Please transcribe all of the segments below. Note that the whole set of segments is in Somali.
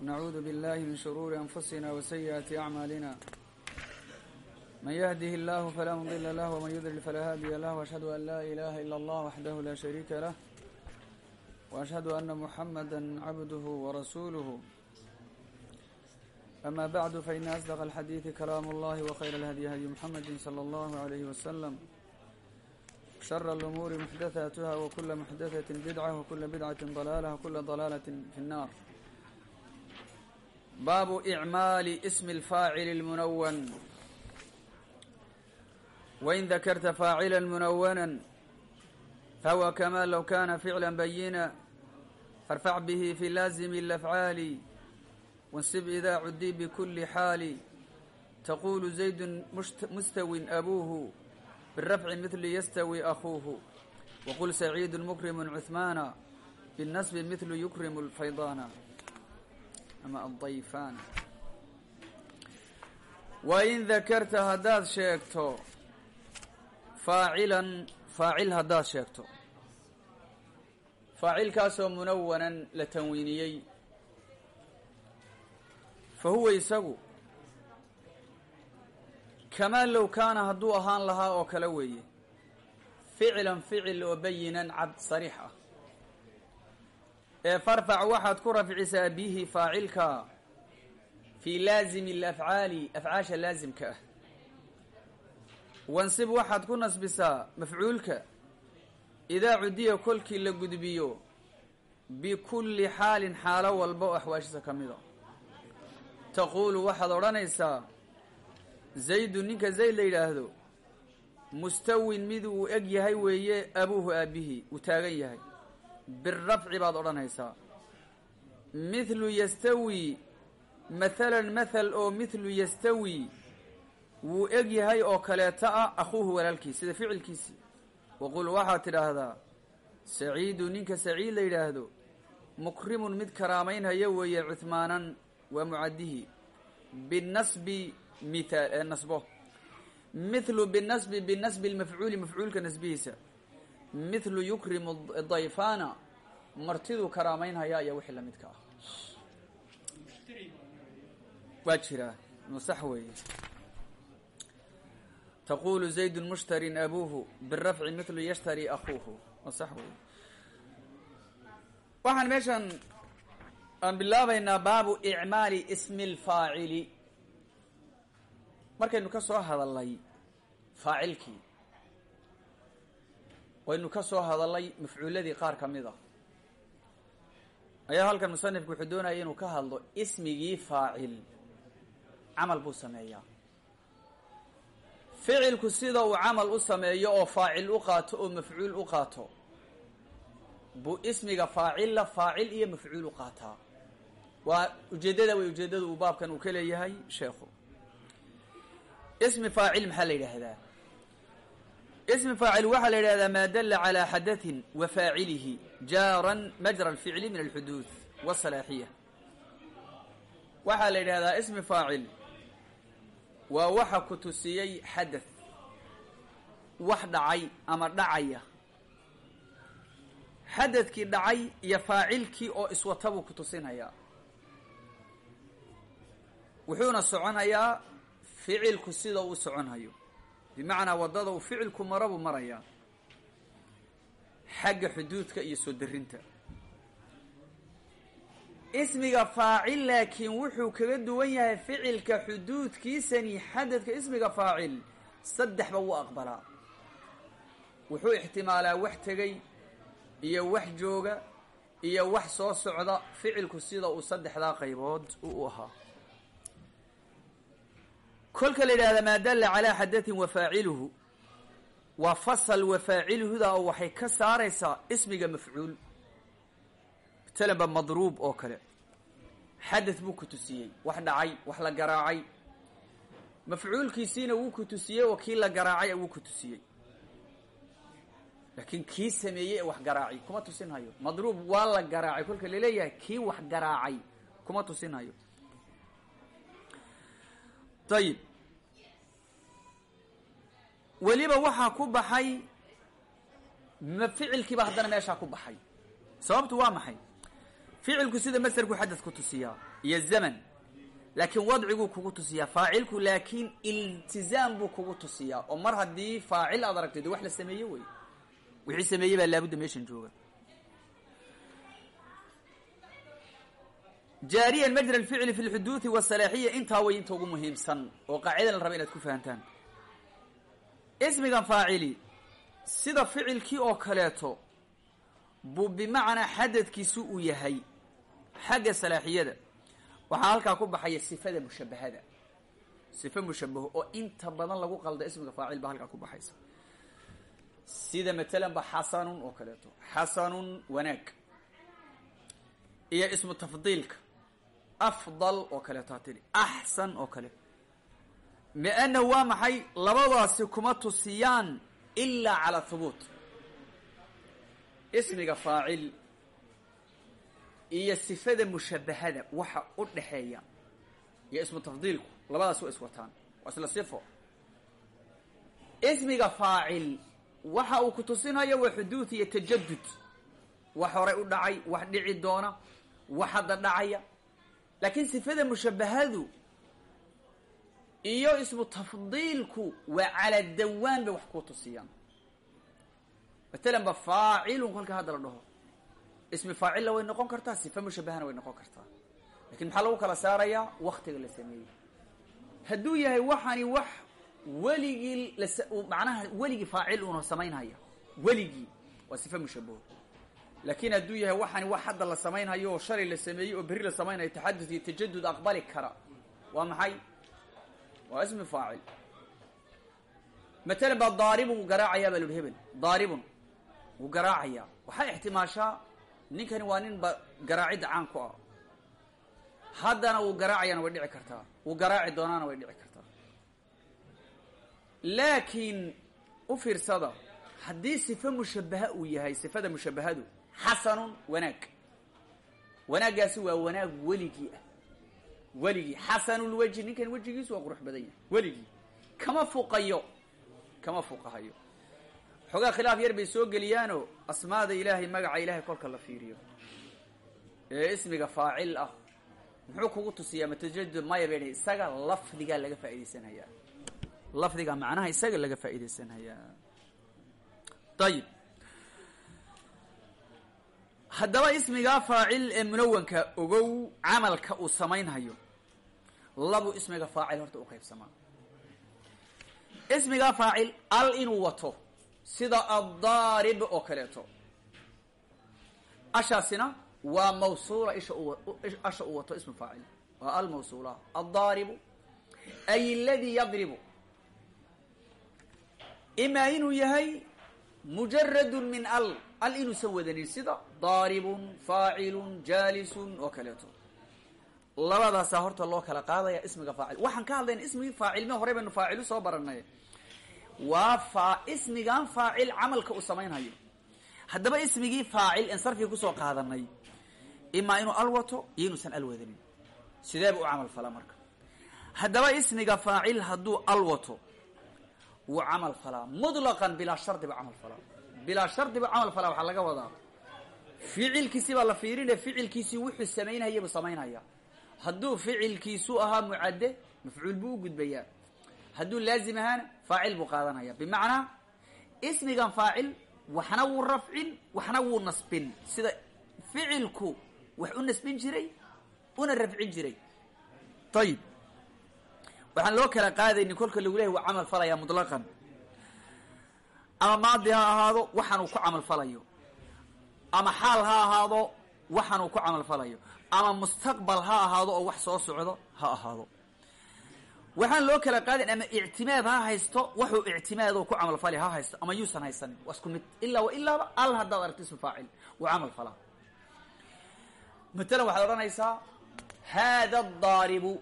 ونعوذ بالله من شرور أنفسنا وسيئات أعمالنا من يهده الله فلا مضل له ومن يضلل فلا هادي له وأشهد أن لا إله إلا الله وحده لا شريك له وأشهد أن محمدا عبده ورسوله أما بعد فإن أصدق الحديث كلام الله وخير الهدي هدي محمد صلى الله عليه وسلم شر الأمور محدثاتها وكل محدثة بدعة وكل بدعة ضلالة وكل ضلالة في النار baabu icmaali ismi alfaacili lmunawan wain dakarta faacila munawanan fahuwa kamaa low kana ficla bayina farfac bihi fi laazimi alafcaali wansib idaa cudii bikuli xaali taqulu zaydun mustawin abuuhu birafci midli yastawi akuuhu waqul saciidu mukrimu cuhmaana binasbi midlu yukrimu lfaydaana ama addayfaan. Wain dakarta haddaad sheegto faacilan faacil haddaad sheegto. Faacilkaasoo munawanan la tanwiiniyey. Fa huwa isagu. Kamaa low kaana hadduu ahaan lahaa oo kale weeye. Ficlan ficil oo bayinan cad sariix ah ee farfac waxaad ku rafcisaa bihi faacilka fii laazimi alafcaali afcaasha laasimka ah. Wansib waxaad ku nasbisaa mafcuulka idaa cudiya kolkii la gudbiyo bikulli xaalin xaalo walba oo axwaashiisa ka mida taquulu waxaad odhanaysaa zaydu ninka zayd la yidhaahdo mustawin mid uu eg yahay weeye abuuhu aabbihi uu taagan yahay birafci baad odhanaysaa mithlu yastawi mathalan mathal oo mithlu yastawi wuu eg yahay oo kaleeta ah akhuuhu walaalkii sida ficilkiisii waqul waxaad tidhaahdaa saciidu ninka saciid la yidhaahdo mukrimun mid karaamaynhaya weeye cuhmaanan waa mucadihi binasbi mithaal nasbo mithlu binasbi binasbi lmafcuuli mafcuulka nasbihiisa mithlu yukrimu dayfaana martiduu karaamaynhaya ayaa wixii lamidka ah. Waa jiraa nu sax weeye. Taqulu zayd mushtarin abuuhu birafci mithlu yashtari akuuhu waa sax weeye. Waxaan meeshan aan bilaabaynaa baabu icmaali ismi اlfaacili markaynu ka soo hadalnay faacilkii waynu ka soo hadalnay mafcuuladii qaar ka mid ayaa halkan musanifku wuxuu doonaya inuu ka hadlo ismigii faacil camal buu sameeyaa. Ficilku sida uu camal u sameeyo oo faacil u qaato oo mafcuul u qaato buu ismiga faacilla faacil iyo mafcuul u qaataa. Waa ujeeddada way ujeeddada uu baabkan uu ka leeyahay sheekhu. Ismi faacil maxaa la yidhaahdaa ism faacil waxaa la yidhahdaa maa dalla calaa xadatin wa faacilihi jaaran majra alficli min alxuduud wasalaaxiya waxaa la yidhahdaa ismi faacil waa waxa ku tusiyey xadath. Wax dhacay ama dhacaya. Xadadkii dhacay iyo faacilkii oo iswata buu ku tusinhayaa wuxuuna soconhayaa ficilku sida uu soconhayo bimacnaa waddada uu ficilku maro buu marayaa xagga xuduudka iyo soo darinta ismiga faacil laakiin wuxuu kaga duwan yahay ficilka xuduudkiisani xadadka ismiga faacil saddexba wuu aqbalaa wuxuu ixtimaalaa wax tegay iyo wax jooga iyo wax soo socda ficilku sida uu saddexdaa qaybood u ahaa kolka la yidhahda maa dalla calaa xadatin wa faaciluhu. Waa fasal wa faaciluhuda oo waxay ka saaraysaa ismiga mafcuul matalanba madruub oo kale. Xadad buu ku tusiyey wax dhacay wax la garaacay. Mafcuulkiisiina wuu ku tusiyey oo kii la garaacay wuu ku tusiyey. Laakiin kii sameeyey ee wax garaacay kuma tusinhayo madruub waa la garaacay kolka la leeyahay kii wax garaacay kuma tusinhayo ayib weliba waxaa ku baxay ficilkiiba haddana meeshaa ku baxay. Sababtu waa maxay? Ficilku sida masderku xadad ku tusiyaa iyo zaman. Laakiin wadciguu kugu tusiyaa faacilku laakiin iltizaam buu kugu tusiyaa. Oo mar haddii faacil aad aragtay de wax la sameeye wey. Wixii sameeyey baa laabudda meeshan jooga. Jaariyan majra alficli fi lxuduudi wasalaaxiya intaa way inta ugu muhiimsan oo qaacidan la raba inaad ku fahantaan ismigan faacili sida ficilkii oo kaleeto buu bimacnaa xadadkiisu uu yahay xagga salaaxiyada. Waxaa halkaa ku baxaya sifada mushabahada sife mushabaho oo inta badan lagu qalda ismiga faacil baa halkaa ku baxaysa. Sida matalan ba xasanun oo kaleeto. Xasanun wanaag. Iyo ismu tafdiilka. Afdal oo kaleeto ha tiri axsan oo kale lianna waa maxay labadaasi kuma tusiyaan ilaa cala hubuut ismiga faacil iyo sifada mushabahada waxa u dhaxeeya iyo ismu tafdiilku labadaas waa iswataan waa isla sifo ismiga faacil waxa uu ku tusinayo waa xuduud iyo tajadud wax horay u dhacay wax dhici doona wax hadda dhacaya laakiin sifada mushabahadu iyo ismu tafdiilku waa cala dawaan bay wax ku tusiyaan. Matalan ba faacilun kolka hadda la dhaho. Ismi faacilla way noqon kartaa sifa mushabahana way noqon kartaa. Lakin maxaa lagu kala saarayaa? Waktiga la sameeyey. Hadduu yahay waxani wax weligii las macnaha weligii faacil una samaynhaya weligii. Waa sifa mushabaho laakin hadduu yahay waxani wax hadda la samaynhayo oo shalay la sameeyey oo berri la samaynhayo taxadud iyo tajadud aqbali kara. Waa maxay waa ismi faacil. Matalan baa daaribun wuu garaacayaa baa la uhi hebel. Daaribun wuu garaacayaa waxaa ixtimaashaa ninkani waa nin ba garaacidda caan ku ah. Haddana wuu garaacayaana way dhici kartaa. Wuu garaaci doonaana way dhici kartaa. Laakiin u fiirsada haddii sife mushabaha uu yahay sifada mushabahadu xasanun wanaag. Wanaaggaasi waa wanaag weligii ah weligii xasanulwejhi ninkan wejigiisu waa qurux badan yahay. Weligii kama fuqayo kama fuqahayo. Xoogaa khilaaf yar bay soo geliyaanoo asmaada ilaahay magaca ilaahay kolka la fiiriyo. Ee ismiga faacil ah. Muxuu kugu tusiyaa matajadud maya bay isaga lafdigaa laga faa'idaysanayaa lafdiga macnaha isaga laga faa'idaysanayaa ayib haddaba ismigaa faacil ee munawanka ogow camalka uu samaynhayo labu ismiga faacil horta u qaybsamaa ismigaa faacil al inuu wato sida addaarib oo kaleeto. Ashaasina waa mawsuula isha asha uu wato ismu faacil. Waa al mawsuula addaaribu ay aladii yadribu. Imaa inuu yahay mujaradun min al al inuusan wadanin sida daaribun faacilun jaalisun labadaasaa horta loo kala qaadaya ismiga faacil. Waxaan ka hadlayna ismigii faacilme hore baynu faacilu soo baranay waa fa ismigan faacil camalka uu samaynhayo haddaba ismigii faacil in sarfii ku soo qaadanay imaa inuu al wato iyo inuusan al wadanin. Sideeba u camal falaa marka? Haddaba ismiga faacil hadduu al wato wuu camal falaa. Mutlaqan bilaa shardi ba camal falaa. Bilaa shardi ba camal falaa waxaa laga wadaa. Ficilkiisi baa la fiirinaya ficilkiisii wuxuu samaynhaya buu samaynhaya hadduu ficilkiisu ahaa mucadde mafcuul buu u gudbayaa. Hadduu laazim ahaana faacil buu qaadanaya bimacnaa ismigan faacil waxna wuu rafcin waxna wuu nasbin. Sida ficilku wax u nasbin jiray una rafcin jiray. Ayib waxaan loo kala qaadaynin kolka lagu lehay waa camal falaya mutlaqan. Ama maadi ha ahaado waxaanuu ku camal falayo. Ama xaal ha ahaado waxaanuu ku camal falayo ama mustaqbal ha ahaado oo wax soo socdo ha ahaado. Waxaan loo kala qaadayn ama ictimaad ha haysto waxuu ictimaado ku camal fali ha haysto ama yuusan haysanin. Waa mid. Ilaa wa ilaaba al haddaad aragto ismu faacil. Wuu camal falaa matalan waxaad odhanaysaa haada daaribu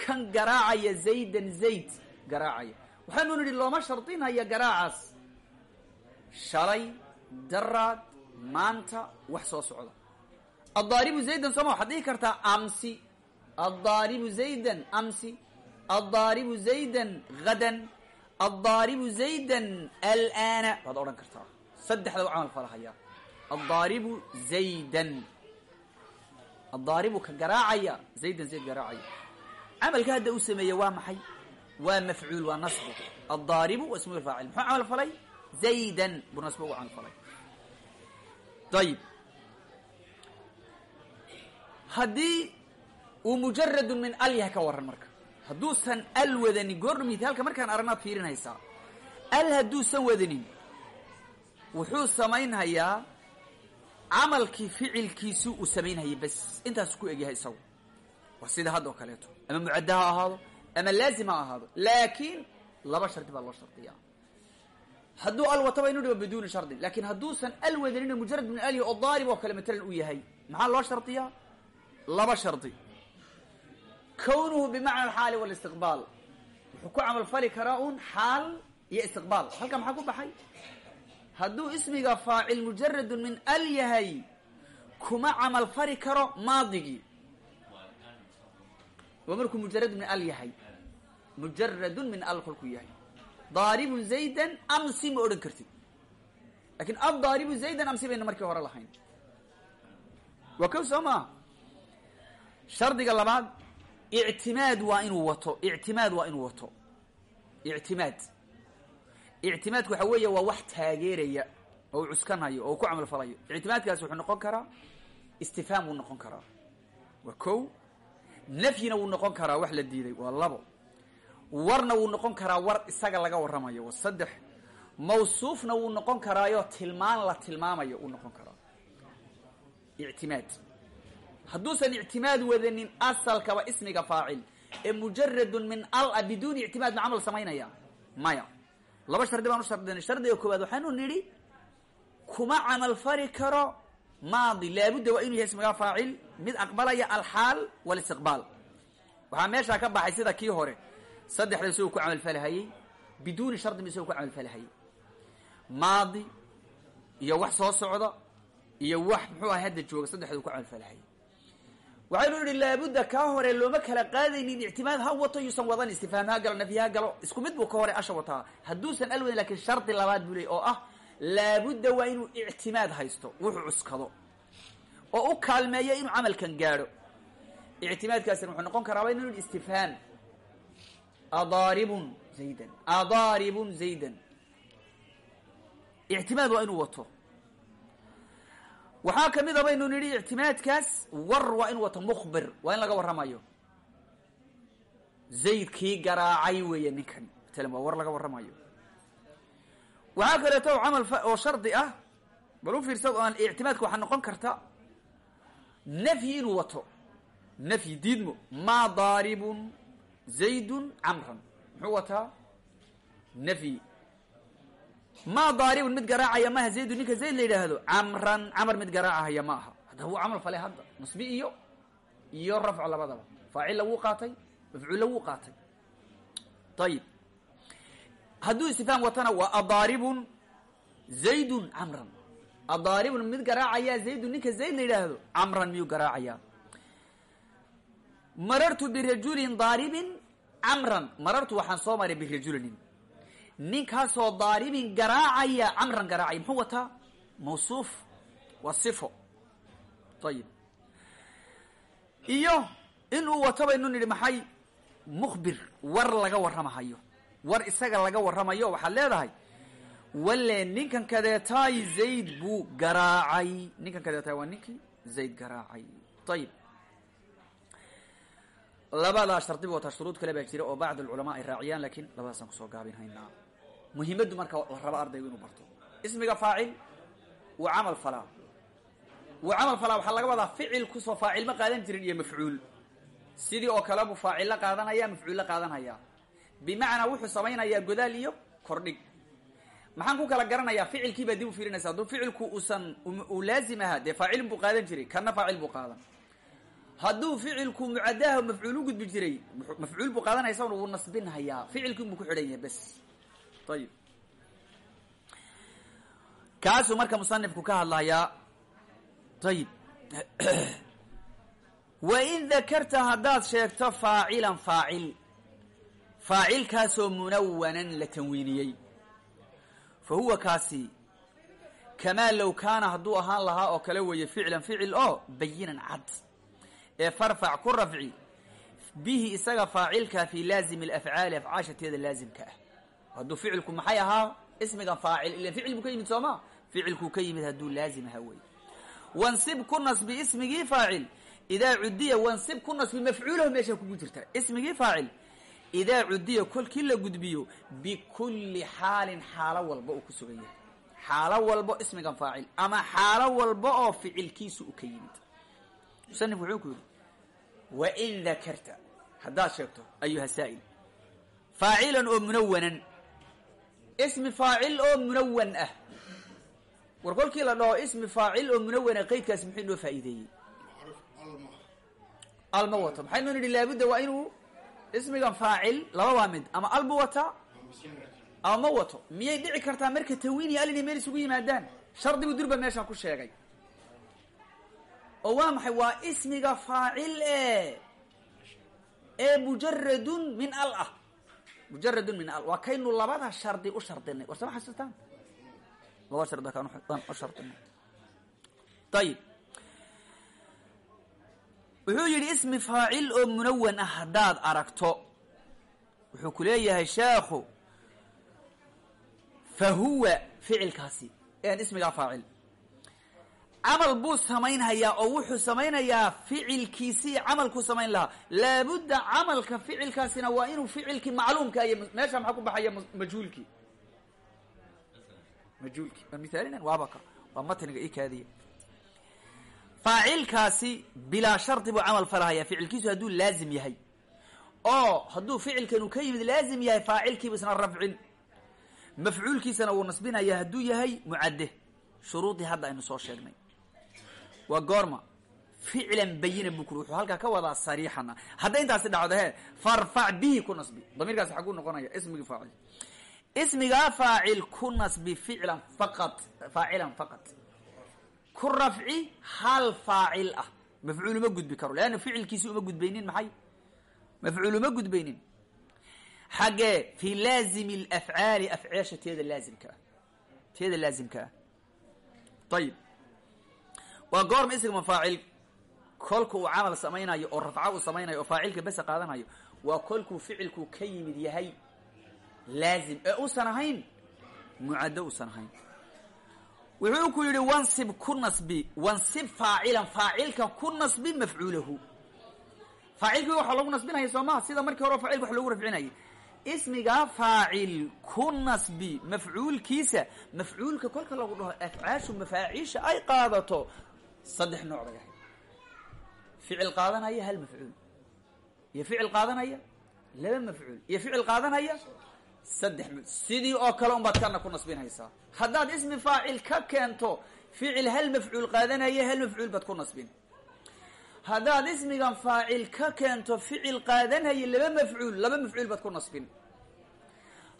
kan garaacaya zaydan zayd. Garaacaya. Waxaanu nidhi looma shardinaya garaacaas. Shalay daraad maanta wax soo socda addaaribu zaydan sooma waxaad dhihi kartaa amsi. Addaaribu zaydan amsi. Addaaribu zaydan hadan addaaribu zaydan alaana. Baad odhan kartaa. Saddexda u camal falahaya addaaribu zaydan. Addaaribu ka garaacaya. Zaydan zayd garaacaya. Camalka hadda u sameeye waa maxay? Waa mafcuul waa nasbu. Addaaribu waa ismu faacil muxuu camal falay? Zaydan buu nasbu ugu camal falay. Ayib haddii uu mujaradun min al yahay ka waran marka hadduusan al wadanin goorna mithaalka markaan aragnaad fiirinaysaa al hadduusan wadanin wuxuu samaynhayaa camalkii ficilkiisu uu samaynhayay bas intaasu ku egyahay isagu. Waa sida hadda oo kaleeto. Ama mucadda ha ahaado ama laazim ha ahaado. Laakiin laba shardi baa loo shardiyaa. Hadduu al wataba inu dhigo biduuni shardin laakiin hadduusan al wadanin mujarad min alya oo daarib oo kale matalan uu yahay maxaa loo shardiyaa laba shardi. Kownuhu bimacna alxaali walistiqbaal wuxuu ku camal fali karaa un xaal iyo istiqbaal. Halka maxaa ku baxay? Hadduu ismiga faacil mujaradun min al yahay kuma camal fali karo maadigii. Waa markuu mujaradun min al yahay. Mujaradun min al kolkuu yahay. Daaribun zaydan amsi ma odhan kartid. Lakin addaaribu zaydan amsi bayna markii hore lahayn. Waa kow shardiga labaad ictimaad waa inuu wato ictimaad waa inuu wato. Ictimaad. Ictimaadku waxa weeye waa wax taageeraya oo u cuskanayo oo u ku camal falayo ictimaadkaasi wuxuu noqon karaa istifhaam wuu noqon karaa. Waa kow nafyina wuu noqon karaa wax la diiday waa labo. Warna wuu noqon karaa war isaga laga warramayo waa saddex. Mawsuufna wuu noqon karaayo tilmaan la tilmaamayo wuu noqon karaa. Ictimaad hadduusan ictimaad wadanin asalkaba ismiga faacil ee mujaradun min ala biduuni ictimaad ma camal samaynaya. Maya. Laba shardi baan u shardinay. Shardiga koowaad waxaanu nidhi kuma camal fari karo maadi. Laabudda waa inuu yahay ismiga faacil mid aqbalaya alxaal walistiqbaal waxaa meeshaa ka baxay sida kii hore. Saddexda isagoo ku camal falahayey biduuni shardin isagoo ku camal falahayey maadi iyo wax soo socda iyo wax muxuu ahay hadda jooga saddexda ku camal falahayey waxaynu idhi laabudda kaa hore looma kala qaadaynin ictimaad ha wato yuusan wadan istifhaam ha galo nafyi ha galo. Isku mid buu ka hore asha wataa. Hadduusan alwadan laakiin shardi labaad buu ley oo ah laabudda waa inuu ictimaad haysto wuxuu cuskado oo u kaalmeeyo inuu camalkan gaadho. Ictimaadkaasina wuxuu noqon karaa waa inu idhi istifhaam adaaribun zaydan. Adaaribun zaydan. Ictimaad waa inuu wato waxaa ka mid a baynu nidhi ictimaadkaas war waa inuu wato mukhbir waa in laga warramayo. Zaydkii garaacay weeye ninkani matalan waa war laga warramayo. Waxaa kaleeto camal oo shardi ah bal u fiirsad oo ictimaadka waxaa noqon karta nafyi inuu wato nafyi diidmo. Maa daaribun zaydun camran. Muxuu wataa? Nafyi maa daaribun mid garaacaya maaha zaydun ninka zayd la yidhaahdo. Camran mid garaacahaya ma aha. Haddaba wuu camal falay hadda. Nasbi iyo iyo rafco labadaba. Faacilla wuu qaatay mafcuulla wuu qaatay. Ayib hadduu istifhaam watana waa adaaribun zaydun camran. Adaaribun mid garaacaya zaydun ninka zayd la yidhaahdo. Camran miyuu garaacayaa marartu birajulin daaribin camran. Marartu waxaan soo maray birajulinin ninkaasoo daaribin garaacaya camran garaacaya muxuu wataa? Mawsuuf waa sifo. Ayib iyo in uu wato baynu nidhi maxay? Mukhbir war laga warramahayo. War isaga laga warramayo. Waxaad leedahay walle ninkan kadeetaay zayd buu garaacay. Ninkan kadeetaay waa ninkii zayd garaacay. Ayib labadaa shardi bu wataa shuruud kale baa jira oo bacd alculamaa ay raaciyaan laakiin labadaasaan ku soo gaabin haynaa muhimaddu marka la raba ardaygu inuu barto. Ismiga faacil wuu camal falaa wuu camal falaa waxaa laga wadaa ficil ku soo faacil ma qaadan jirin iyo mafcuul. Sidii oo kale buu faacil la qaadanaya mafcuul la qaadanaya bimacnaa wuxuu samaynayaa godaal iyo kordhig. Maxaan ku kala garanayaa ficilkii baa dib u fiirinaysa hadduu ficilku uusan uu laazim ahaa dee buu qaadan jiray kana faacil buu qaadan. Hadduu ficilku mucadaha mafcuul u gudbi jiray mafcuul buu qaadanaya isaguna wuu nasbinhayaa. Ficilkii buu ku xidhan yahay bes ayib kaasuu marka musanifku ka hadlayaa ayib wain dakarta haddaad sheegto faacilan faacil faacilkaasoo munawanan la tanwiiniyey fa huwa kaasi kamaa low kaana hadduu ahaan lahaa oo kale weeye ficlan ficil oo bayinan cad ee farfac ku rafci bihi isaga faacilka fi laazimi alafcaali afcaashateeda laazimka ah hadduu ficilku maxay ahaa? Ismigan faacil. Ilan ficil buu ka yimid sooma? Ficilkuu ka yimid hadduu laazim ahaa wey wansib ku nasbi ismigii faacil. Idaa cudiya wansib ku nasbi mafcuulahu meesha kugu jirta. Ismigii faacil. Idaa cudiya kolkii la gudbiyo bikulli xaalin xaalo walba uu ku sugan yahay. Xaalo walbo ismigan faacil ama xaalo walba oo ficilkiisu u ka yimid. Musanif wuxuu ku yidhi wain dakarta haddaad sheegto ayuha saa'il. Faacilan oo munawanan ismi faacil oo munawan ah. War kolkii la dhaho ismi faacil oo munawana qeydkaas muxuu inoo faa'iideeyey? Alma wato maxaynu nidhi laabudda waa inuu ismigan faacil laba waa mid ama albu wataa ama ma wato miyay dhici kartaa marka tawiin iyo al inay meel isugu yimaadaan? Shardigu durba meeshaan ku sheegay. Oo waa maxay? Waa ismiga faacil e ee mujaradun min al ah mujaradun min al waa kaynu labada shardi u shardinay. War sama xasuustaan laba shardi kaan u shardinay. Ayib wuxuu yidhi ismi faacil oo munawan ah haddaad aragto. Wuxuu ku leeyahay sheekhu fa huwa ficilkaasi. En ismigaa faacil camal buu samaynhayaa oo wuxuu samaynayaa ficilkiisii camalkuu samayn lahaa. Laabudda camalka ficilkaasina waa inuu ficilkii macluumka iyo meesha maxaa ku baxaya majhuulkii majhuulkii waa mithaalina waabaka faacilkaasi bilaa shardi buu camal falahaya ficilkiisu hadduu laazim yahay. Oo hadduu ficilkanu ka yimid laazim yahay faacilkiiba isna rafcin. Mafcuulkiisana wuu nasbinaya hadduu yahay mucadde shuruudii hadda aynu soo sheegnay waa goorma. Ficlan bayinan buu kuri wuxuu halkaa ka wadaa sariixana. Hadday intaasi dhacdo he farfac bihi ku nasbi. Damiirkaasi xaguu noqonaya ismigii faacil. Ismigaa faacil ku nasbi ficlan faqad faacilan ku rafci hal faacil ah. Mafcuul uma gudbi karo leanna ficilkiisi uma gudbaynin maxay? Mafcuul uma gudbaynin. Xaggee fi laazimi alafcaali afceesha teeda laazimka ah. Teeda laazimka ah waa goorma ismigma faacil kolka uu camal samaynayo oo rafca uu samaynayo oo faacilka bese qaadanayo waa kolkuu ficilku ka yimid yahay laazim. Ee uusan ahayn mucaddo uusan ahayn. Wuxuu ku yidhi wansib ku nasbi wansib faacilan faacilka ku nasbi mafcuulahu. Faacilkii waxaa lagu nasbinaya soo maha sida markii hore facilka wax loogu rafcinayay. Ismigaa faacil ku nasbi mafcuulkiisa mafcuulka kolka lagu dhaho afcaashu mafaaciisha ay qaadato saddex nooc bay ahayd. Ficil qaadanaya hal mafcuul. Iyo ficil qaadanaya laba mafcuul. Iyo ficil qaadanaya saddex m sidii oo kale unbaad kana ku nasbinaysaa. Haddaad ismi faacil ka keento ficil hal mafcuul qaadanaya hal mafcuul baad ku nasbin. Haddaad ismigan faacil ka keento ficil qaadanaya laba mafcuul laba mafcuul baad ku nasbin.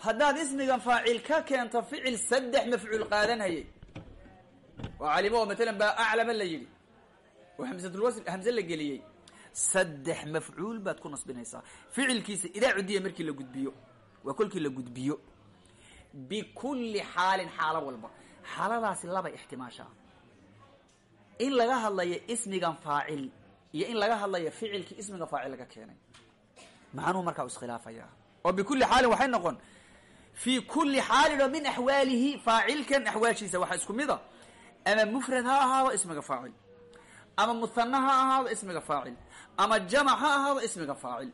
Haddaad ismigan faacil ka keento ficil saddex mafcuul qaadanayay oo calimo oo matalan baa aclama la yidhi. Oo hamsatulwasl hamse la geliyey. Saddex mafcuul baad ku nasbinaysaa. Ficilkiisa idaa cudiya markii la gudbiyo. Waa kolkii la gudbiyo. Bikulli xaalin xaalo walba. Xaaladaasi laba ixtimaashaa. In laga hadlayo ismigan faacil iyo in laga hadlayo ficilkii ismiga faacil laga keenay. Macnuhu markaa u iskhilaafaya. Oo bikulli xaalin waxay noqon. Fii kulli xaalin oo min axwaalihi faacilkan axwaashiisa waxaa isku mid a ama mufrad ha ahaado ismiga faacil. Ama muhana ha ahaado ismiga faacil. Ama jamac ha ahaado ismiga faacil.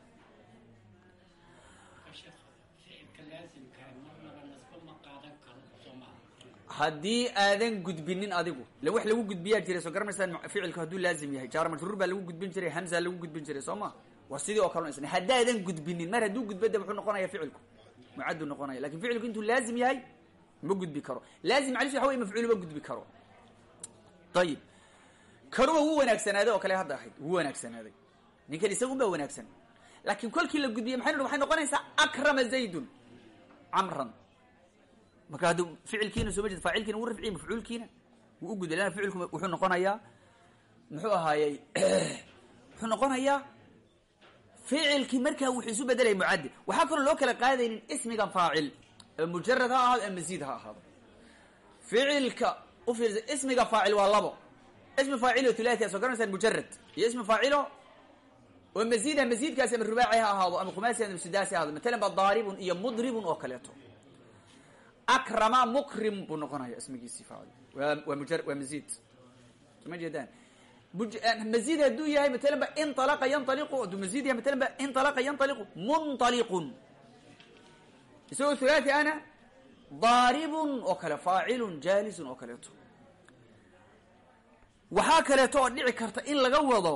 Haddii aadan gudbinin adigu le wax lagu gudbiyaa jiray soo garanaysaan ficilka hadduu laazim yahay jaar majruur baa lagu gudbin jiray hamza lagu gudbin jiray soo ma? Waa sidii oo kale isna haddaadan gudbinin mar hadduu gudbo de muxuu noqonaya ficilku. Mucaddu noqonaya laakiin ficilku intuu laazim yahay ma gudbi karo. Laazim macnisu waxa wey mafcuul ma gudbi karo ayib kanuba wuu wanaagsanaaday oo kale hadda ahayd wuu wanaagsanaaday ninkan isagun baa wanaagsan laakiin kolkii la gudbiyey maxay waxay noqonaysaa akrama zaydun camran marka haddu ficilkiina soo ma jeed faacilkiina wuu rafciye mafcuulkiina wuu u gudbay lana ficilku wuxuu noqonayaa muxuu ahaayey wuxuu noqonayaa ficilkii markaa wuxuu isu bedelaya mucadi waxaa kaloo loo kala qaadaynin ismigan faacil ee mujarad ha ahaado ee masiid ha ahaado ficilka u fiirsa ismiga faacil waa labo. Ismi faacilo thulathi soo garanaysaan mujarad iyo ismi faacilo oo masiida masiidkaasi ama rubaaci ha ahaado ama khumaasi ama sudaasi ha ahaado. Matalan ba daaribun iyo mudribun oo kaleeto. Akrama mukrim buu noqonaya ismigiisii faacil. Waa waa muja waa masiid soma jeedaan? Yanaliqu hadduu masiid yahay matalan ba inalaqa daaribun oo kale faacilun jaalisun oo kaleeto. Waxaa kaleeto oo dhici karta in laga wado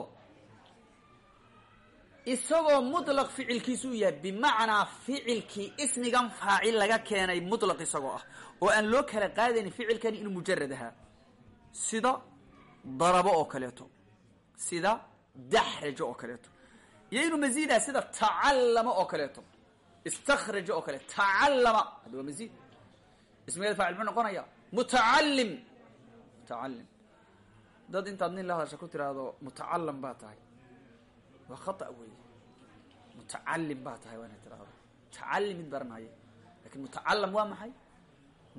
isagoo mutlaq ficilkiisu u yahay bimacnaa ficilkii ismigan faacil laga keenay mutlaq isagoo ah oo aan loo kala qaadaynin ficilkani inuu mujarad ahaa. Sida darabo oo kaleeto sida daxrajo oo kaleeto iyo inuu masiidah sida tacallama oo kaleeto istakraja oo kale tacallama hadda waa masiid ismigeeda faacil muxuu noqonaya mutacalim mutacalim dad intaad nin la hadasha ku tiraahdo mutacalam baa tahay. Waa khata wey mutacalim baa tahay waa inay tirahdo mutacalim mid baranhayo laakiin mutacalam waa maxay?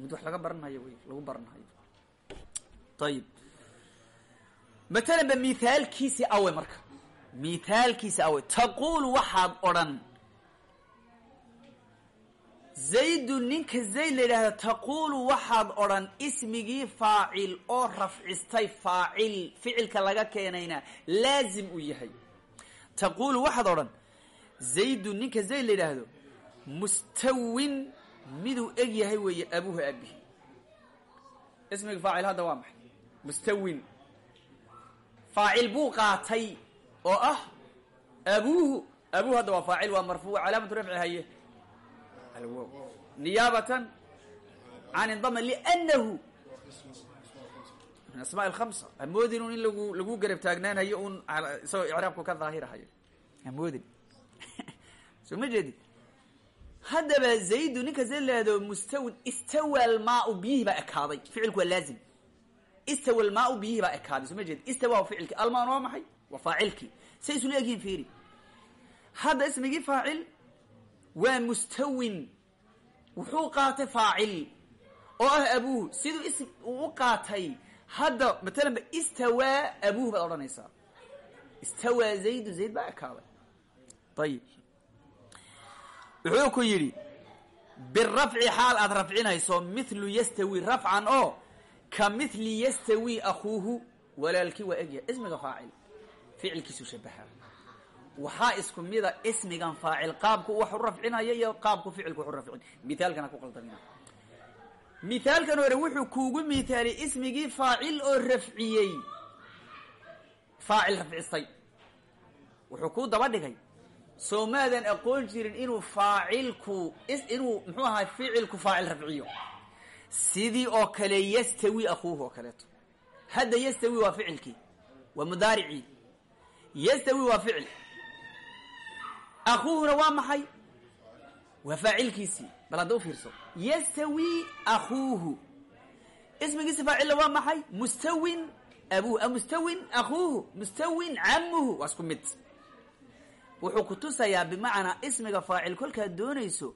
Mid wax laga baranhayo wey lagu baranhayo ayib matalan ba mithaalkiisi awe marka. Mithaalkiisi awe taqulu waxaad zaydun ninka zayd la yidhaahda taqulu waxaad odhan ismigii faacil oo rafcistay faacil ficilka laga keenayna laazim uu yahay. Taqulu waxaad odhan zaydun ninka zayd la yidhaahdo mustawin miduu eg yahay weeye abuhu aabihi ismiga faacil hadda waa maxay? Mustawin. Faacil buu qaatay oo ah abuuhu abuhu hadda waa faacil waa marfuuc calaamatu rafci haye niyaabatan can indama lnahu min asmaa alkhamsa hamoodin un in lagu lagu garab taagnaanhayo un isagoo icraabku ka daahirahayo hamoodin soo ma jeedid haddaba zaydu ninka zayd lahado mustawin istawa almaau biyihii baa ekaaday ficilku waa laazim istawa almaau biyihii baa ekaaday soo ma jeedid istawa ficilki almaan waa maxay waa faacilkii say isula egyihin fiiri hadda ismigii faacil waa mustawin. Wuxuu qaatay faacil oo ah abuuhu siduu is uu u qaatay hadda matalan ba istawaa abuuhu baad odhanaysaa istawaa zaydu zayd baa ekaaday ayib wuxuu ku yidhi birafci xaal aad rafcinayso mithlu yastawi rafcan oo ka mithli yastawi akuuhu walaalkii waa egyahay. Ismiga faacil ficilkiisu shabahaa waxaa isku mida ismigan faacil qaabku wax u rafcinaya iyo qaabku ficilku wax rafcin. Mithaalkana ku qaldamina mithaalkan hore wuxuu kuugu mithaaliyey ismigii faacil oo rafciyey. Faacil rafcistay. Wuxuu kuu daba dhigay soo maadan aqoon jirin inuu faacilku inuu muxuu ahaa ficilku faacil rafciyo. Sidii oo kale yastawi akuuhu oo kaleeto. Hadda yastawi waa ficilkii waa mudaaricii. Yastawi waa ficil akuuhuna waa maxay waa faacilkiisii bal hadda u fiirso yastawi akuuhu ismigiisi faacilla waa maxay mustawin abuhu mustawin akuuhu mustawin camuhu waa isku mid wuxuu ku tusayaa bimacnaa ismiga faacil kolkaad doonayso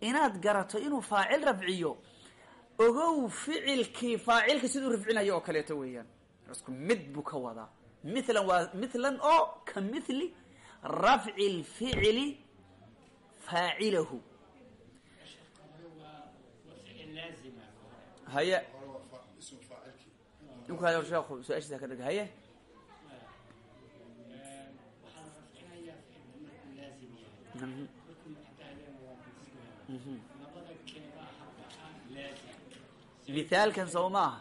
inaad garato inuu faacil rafciyo ogow ficilkii faacilka siduu rafcinayo oo kaleeto weeyaan isku mid buu ka wadaa mithlan waa mithlan oo ka mithli rafci lficili faacilahu haye ninku hada sheekhu su'aashiisa ka dhig haye mithaalkan soo maaha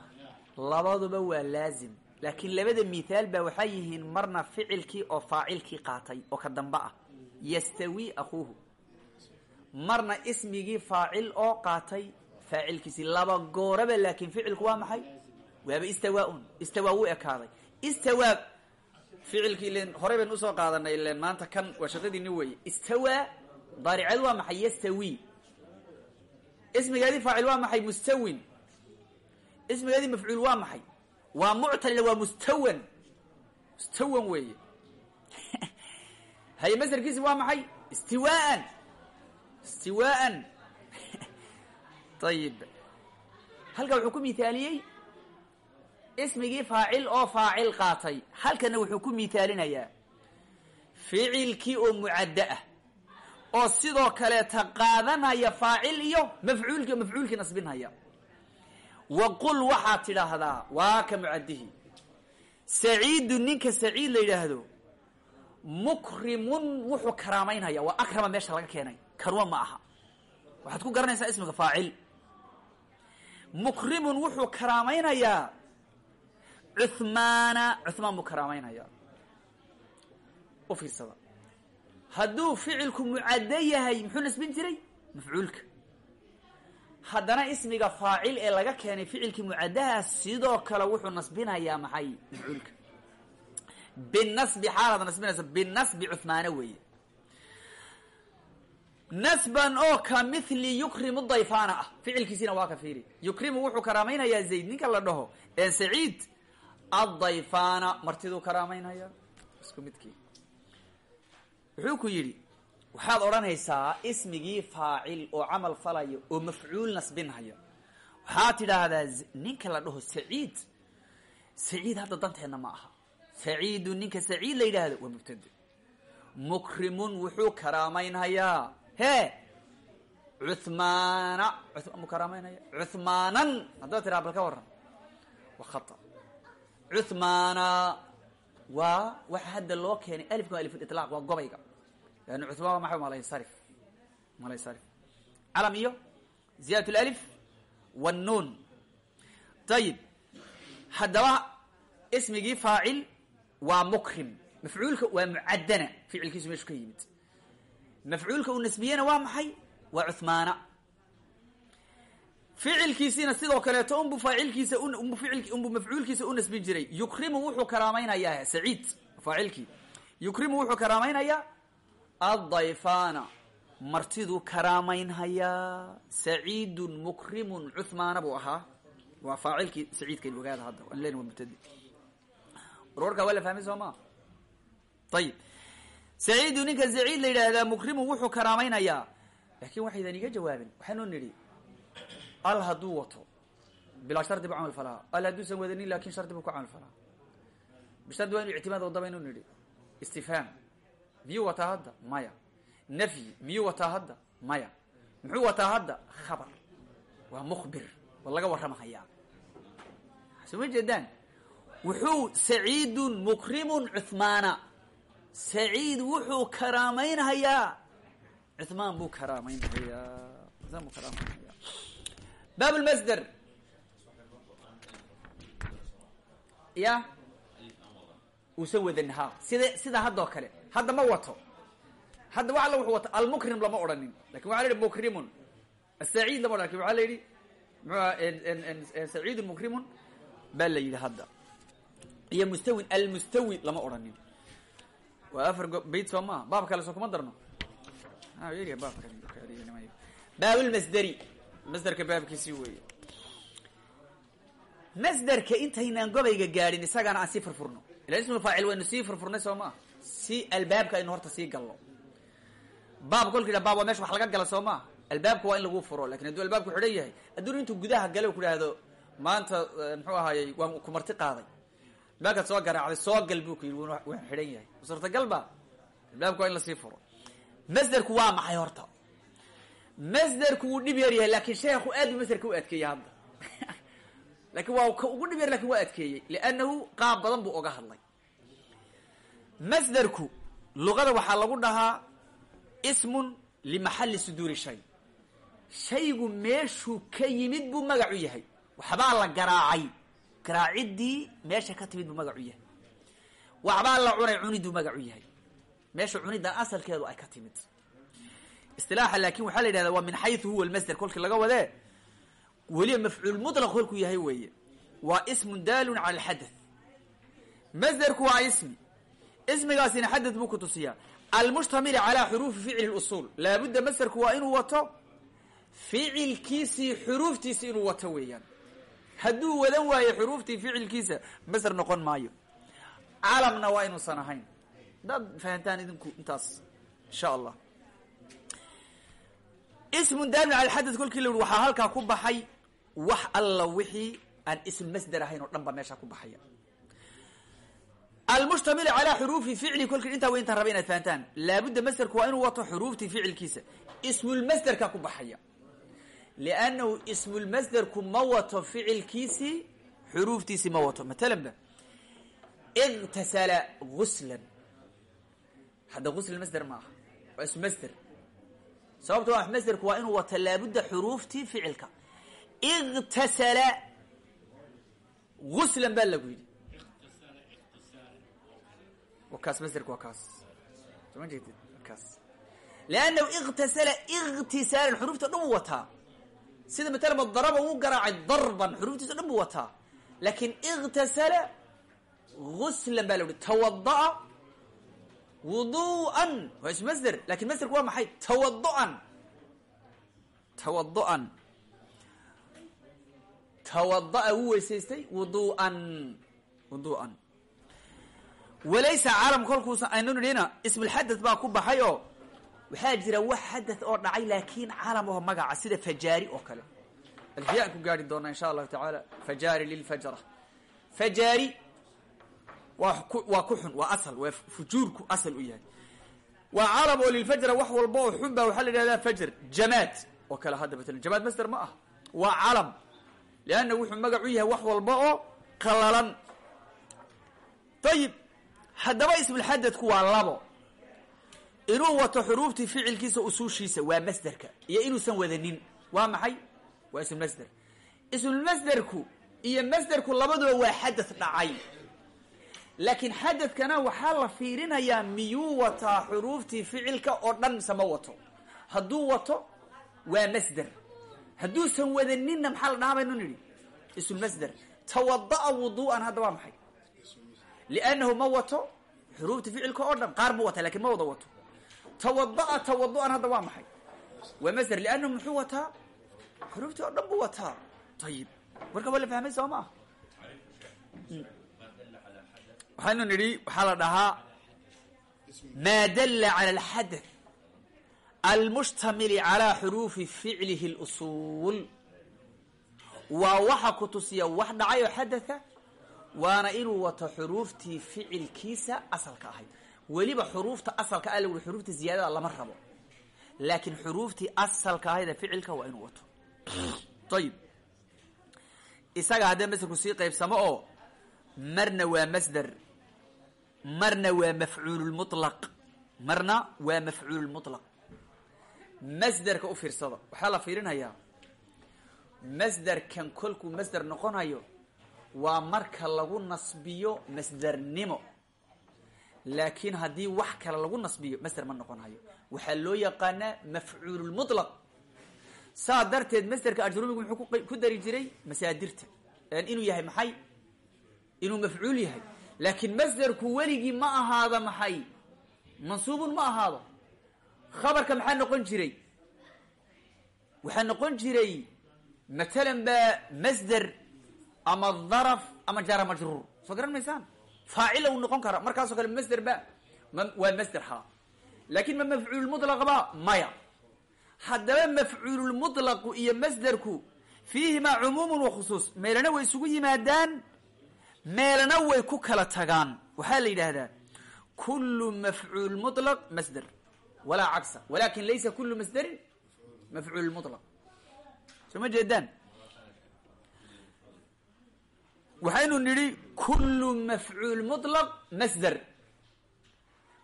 labaduba waa laazim laakiin labada mithaal baa waxay yihiin marna ficilkii oo faacilkii qaatay oo ka dambe ah. Yastawi akuuhu marna ismigii faacil oo qaatay faacilkiisii laba gooraba laakiin ficilku waa maxay? Waaba istawaa-un istawaa wuu ekaaday. Istawaa ficilkii ilen horey baynu u soo qaadanay ilen maanta kan waa shaqadiini weeye. Istawaa daariceedu waa maxay? Yastawi. Ismigeedii faacil waa maxay? Mustawin. Ismigeedii mafcuul waa maxay waa muctalila waa mustawan. Mustawan weeye. Haye masarkiisi waa maxay? Istiwaaan istiwaaan ayib halka wuxuu ku mithaaliyey ismigii faacil oo faacil qaatay. Halkana wuxuu ku mithaalinayaa ficilkii oo mucaddo ah oo sidoo kaleeta qaadanaya faacil iyo mafcuulkii oo mafcuulkii nasbinhaya wa qul waxaad tidhaahdaa waa ka mucaddihi. Saciidu ninka saciid la yidhaahdo mukrimun wuxuu karaamaynaya waa akrama meesha laga keenay. Karwa ma aha. Waxaad ku garanaysaa ismiga faacil. Mukrimun wuxuu karaamaynayaa cuhmaana cuhmaan buu karaamaynayaa u fiirsada. Hadduu ficilku mucaddo yahay muxuu nasbin jiray? Mafcuulka haddana ismiga faacil ee laga keenay ficilkii mucaddaha sidoo kale wuxuu nasbinayaa maxay? Mafcuulka binasbi xaalaad nasbinaysa binasbi cuhmaana weeye. Nasban oo ka mithli yukrimu dayfaana ah. Ficilkiisiina waa ka fiiri. Yukrimu wuxuu karaamaynayaa zayd ninka la dhaho ee saciid addayfaana. Martiduu karaamaynayaa? Isku midkii. Wuxuu ku yidhi waxaad odhanaysaa ismigii faacil oo camal falaya oo mafcuul nasbinhaya waxaad tidhaahdaa ninka la dhaho saciid. Saciid hadda danteenna ma aha. Saciidu ninka saciid la yidhaahdo waa mubtade mukrimun wuxuu karaamaynhayaa hee cuhmaana cuhmaan buu karaamaynaya. Cuhmaanan haddaad tiraa bal ka waran waa khata. Cuhmaana waa waxa hadda loo keenay alifka waa alifulitlaaq waa gobayga leanna cuhmaan waa maxay malaysarif malaysarif calam iyo ziyadat lalif wannuun ayib haddaba ismigii faacil waa mukrim mafcuulka waa mucaddana ficilkiisu meeshu ka yimid mafcuulka uu nasbiyena waa maxay waa cuhmaana ficilkiisiina sidoo kaleeto unbu faacilkiisa unbu mafcuulkiisa u nasbin jiray yukrimu wuxuu karaamaynayaa saciid faacilkii yukrimu addayfaana martiduu karaamaynhayaa saciidun mukrimun cuhmaana buu ahaa waa faacilkii saciidkan ogaada hadda waan len waa mubtadi warwarkaa waa la fahmay soo ayib saciidu ninka saciid la yidhaahdaa mukrimun wuxuu karaamaynayaa laakin waxaydan iga jawaabin waxaanu nidhi al hadduu wato bilaa shardi bu camal falaa al hadduusan wadanin laakiin shardi buu ku camal falaa bishardi waa inu ictimaad wadaba inu nidhi istifhaam miyuu wataa hadda? Maya. Nafyi miyuu wataa hadda? Maya. Muxuu wataa hadda? Khabar. Waa mukbir waa laga warramahayaa. Soo ma jeedaan? Wuxuu saciidun mukrimun cuhmaana saciid wuxuu karaamaynhayaa cuhmaan buu karaamaynhayaa cuhmaan buu baab lmasder ya uusan wadan ha sida sida haddoo kale hadda ma wato. Hadda wa alla wuxuu wata almukrim lama odhanin. Lakin waxa la yihi mukrimun. Asaciid lama odhan laakiin waxaa la yidhi mxua saciidun mukrimun baa la yidhi hadda. Iyo mustawin almustawi lama odhanin. Waa afar bayt soo maa baab kale soo kuma darno. Baabulmasderi masderka baabkiisii weeye. Masderka intaynaan gobayga gaadhin isagana aan sii furfurno. Ila ismu faacil waynu sii furfurnay soo si albaabka aynu horta sii galno. Baab kolka yidha baab waa meesha wax laga gala soo maa albaabka waa in lagu furo laakiin hadduu albaabku xidhan yahay hadduu intuu gudaha gale ku idhaahdo maanta muxuu ahaayey waan ku marti qaaday. Albaabkaad soo garaacday soo gal buu ku yidhi waan xidhan yahay. Suurtagal ba albaabka waa in la sii furo. Masderku waa maxay horta? Masderku wuu dhib yar yahay laakiin sheekhu aad bu masderka u hadda. Lakin waa ka ugu dhib yar laakiin waa adkeeyey liannahu qaab badan buu oga hadlay masderku luqada waxaa lagu dhahaa ismun limaxalli suduuri shay. Shaygu meeshuu ka yimid buu magacu yahay. Waxbaa la garaacay. Garaaciddii meesha ka timid buu magacu yahay. Waxbaa la cunay cuniduu magacu yahay. Meesha cunidan asalkeedu ay ka timid. Istilaaxa laakin waxaa la yidhahda waa min xaysu huwa lmasder kolkii laga wadee. Weliba mafcuul mutlaq kolkuu yahay weeye. Waa ismun daalun cala alxadath masderku waa ismi ismigaasina xadad buu ku tusiyaa. Almushtamili calaa xuruufi ficli usuul laabudda masderku waa inuu wato ficilkiisii xuruuftiisi inuu wato weeyaan. Hadduu wadan waayo xuruuftii ficilkiisa masder noqon maayo. Calamna waa inuusan ahayn. Hadaad fahantaan idinku intaas insha allah ismun daalun cala xadad kolkii la yihi waxaa halkaa ku baxay wax alla wixii aan ism masder ahayn oo dhan ba meeshaa ku almushtamil calaa xuruufi ficli kolkii intaa way intaan raba inaad fahantaan laabudda masderku waa inuu wato xuruuftii ficilkiisa ismulmasderka ku baxaya liannahu ismulmasderku ma wato ficilkiisii xuruuftiisii ma wato matalan ba iktasala guslan hadda gusl masder ma aha waa ismu masder sababto ah masderku waa inuu wato laabudda xuruuftii ficilka iktasala guslan baa lagu yidhi kaas masderku waa kaas soo ma jeedid kaas liannahu iktasala iktisaalan xuruufta dhan buu wataa sida matalama daraba uu garaacay darban xuruuftiisa dhan buu wataa laakin iktasala guslan baa la uhi tawada'a wudu'an waa ismu masder laakiin masderku waa maxay tawadu'an tawadu'an tawada'a wuu weysaystay wudu'an wudu'an walaysa caalam kolkuusa aynu nidhina ismulxadad baa ku baxay oo waxaa jira wax xadad oo dhacay laakiin caalam aho magaca sida fajaari oo kale. Alfiyaan ku gaari doonaa insha allahu tacaala. Fajaari lilfajra fajaari waa waa ku xun waa asal waa fujuurku asal u yahay. Waa caalam oo lilfajra wax walba oo xun baa waxaa la yidhahdaa fajr jamaad oo kale oo haddaba ismulxadadku waa labo. Inuu wato xuruuftii ficilkiisa usuushiisa waa masderka iyo inuusan wadanin. Waa maxay? Waa ismulmasder ismulmasderku iyo masderku labaduba waa xadad dhacay. Laakiin xadadkana waxaa la fiirinayaa miyuu wataa xuruuftii ficilka oo dhan mise ma wato. Hadduu wato waa masder hadduusan wadaninna maxaa la dhahaa baynu nidhi ismulmasder tawada'a wudu'an hadda waa maxay liannahu ma wato xuruufta ficilka oo dhan qaar buu wataa laakiin ma wada wato tawada'a tawadu'an hadda waa maxay waa masder liannahu muxuu wataa xuruuftii oo dhan buu wataa ayib marka waa la fahmay soo maa waxaynu nidhi waxaa la dhahaa maa dalla cala alxadath almushtamili calaa xuruufi ficlihi اlusuul waa waxa ku tusiya wax dhacay oo xadatha waana inuu wato xuruuftii ficilkiisa asalka ahayd. Weliba xuruufta asalka ah lagu xuruufta ziyaadada lama rabo. Laakiin xuruuftii asalka ahayd ee ficilka waa inuu wato. Ayib isaga haddee masderku sii qaybsamo oo marna waa masder marna waa mafcuululmutlaq marna waa mafcuululmutlaq masderka u fiirsada. Waxaa la fiirinayaa masderkan kolkuu masder noqonayo waa marka lagu nasbiyo masdernimo laakiin haddii wax kale lagu nasbiyo masder ma noqonayo. Waxaa loo yaqaanaa mafcuululmutlaq saa darteed masderka ajrumigu muxuu ku dari jiray masaadirta. Inuu yahay maxay? Inuu mafcuul yahay. Laakiin masderku weligii ma ahaado maxay? Mansuubun ma ahaado. Khabarka maxaa noqon jiray? Waxaa noqon jiray matalan baa masder ama daraf ama jara majruur. Soo garan maysaan? Faacila uu noqon kara markaasoo kale masder ba waa masder ha laakin ma mafcuulmutlaq ba? Maya. Haddaba mafcuululmutlaqu iyo masderku fiihimaa wa khusuus. Meelana way isugu yimaadaan meelana way ku kala tagaan. Waxaa la yidhaahdaa kulu mafcuul mutlaq masder. Walaa cagsa walakin laysa kulu masderin mafcuul mutlaq. Soo ma jeedaan waxaynu nidhi kulu mafcuul mutlaq masder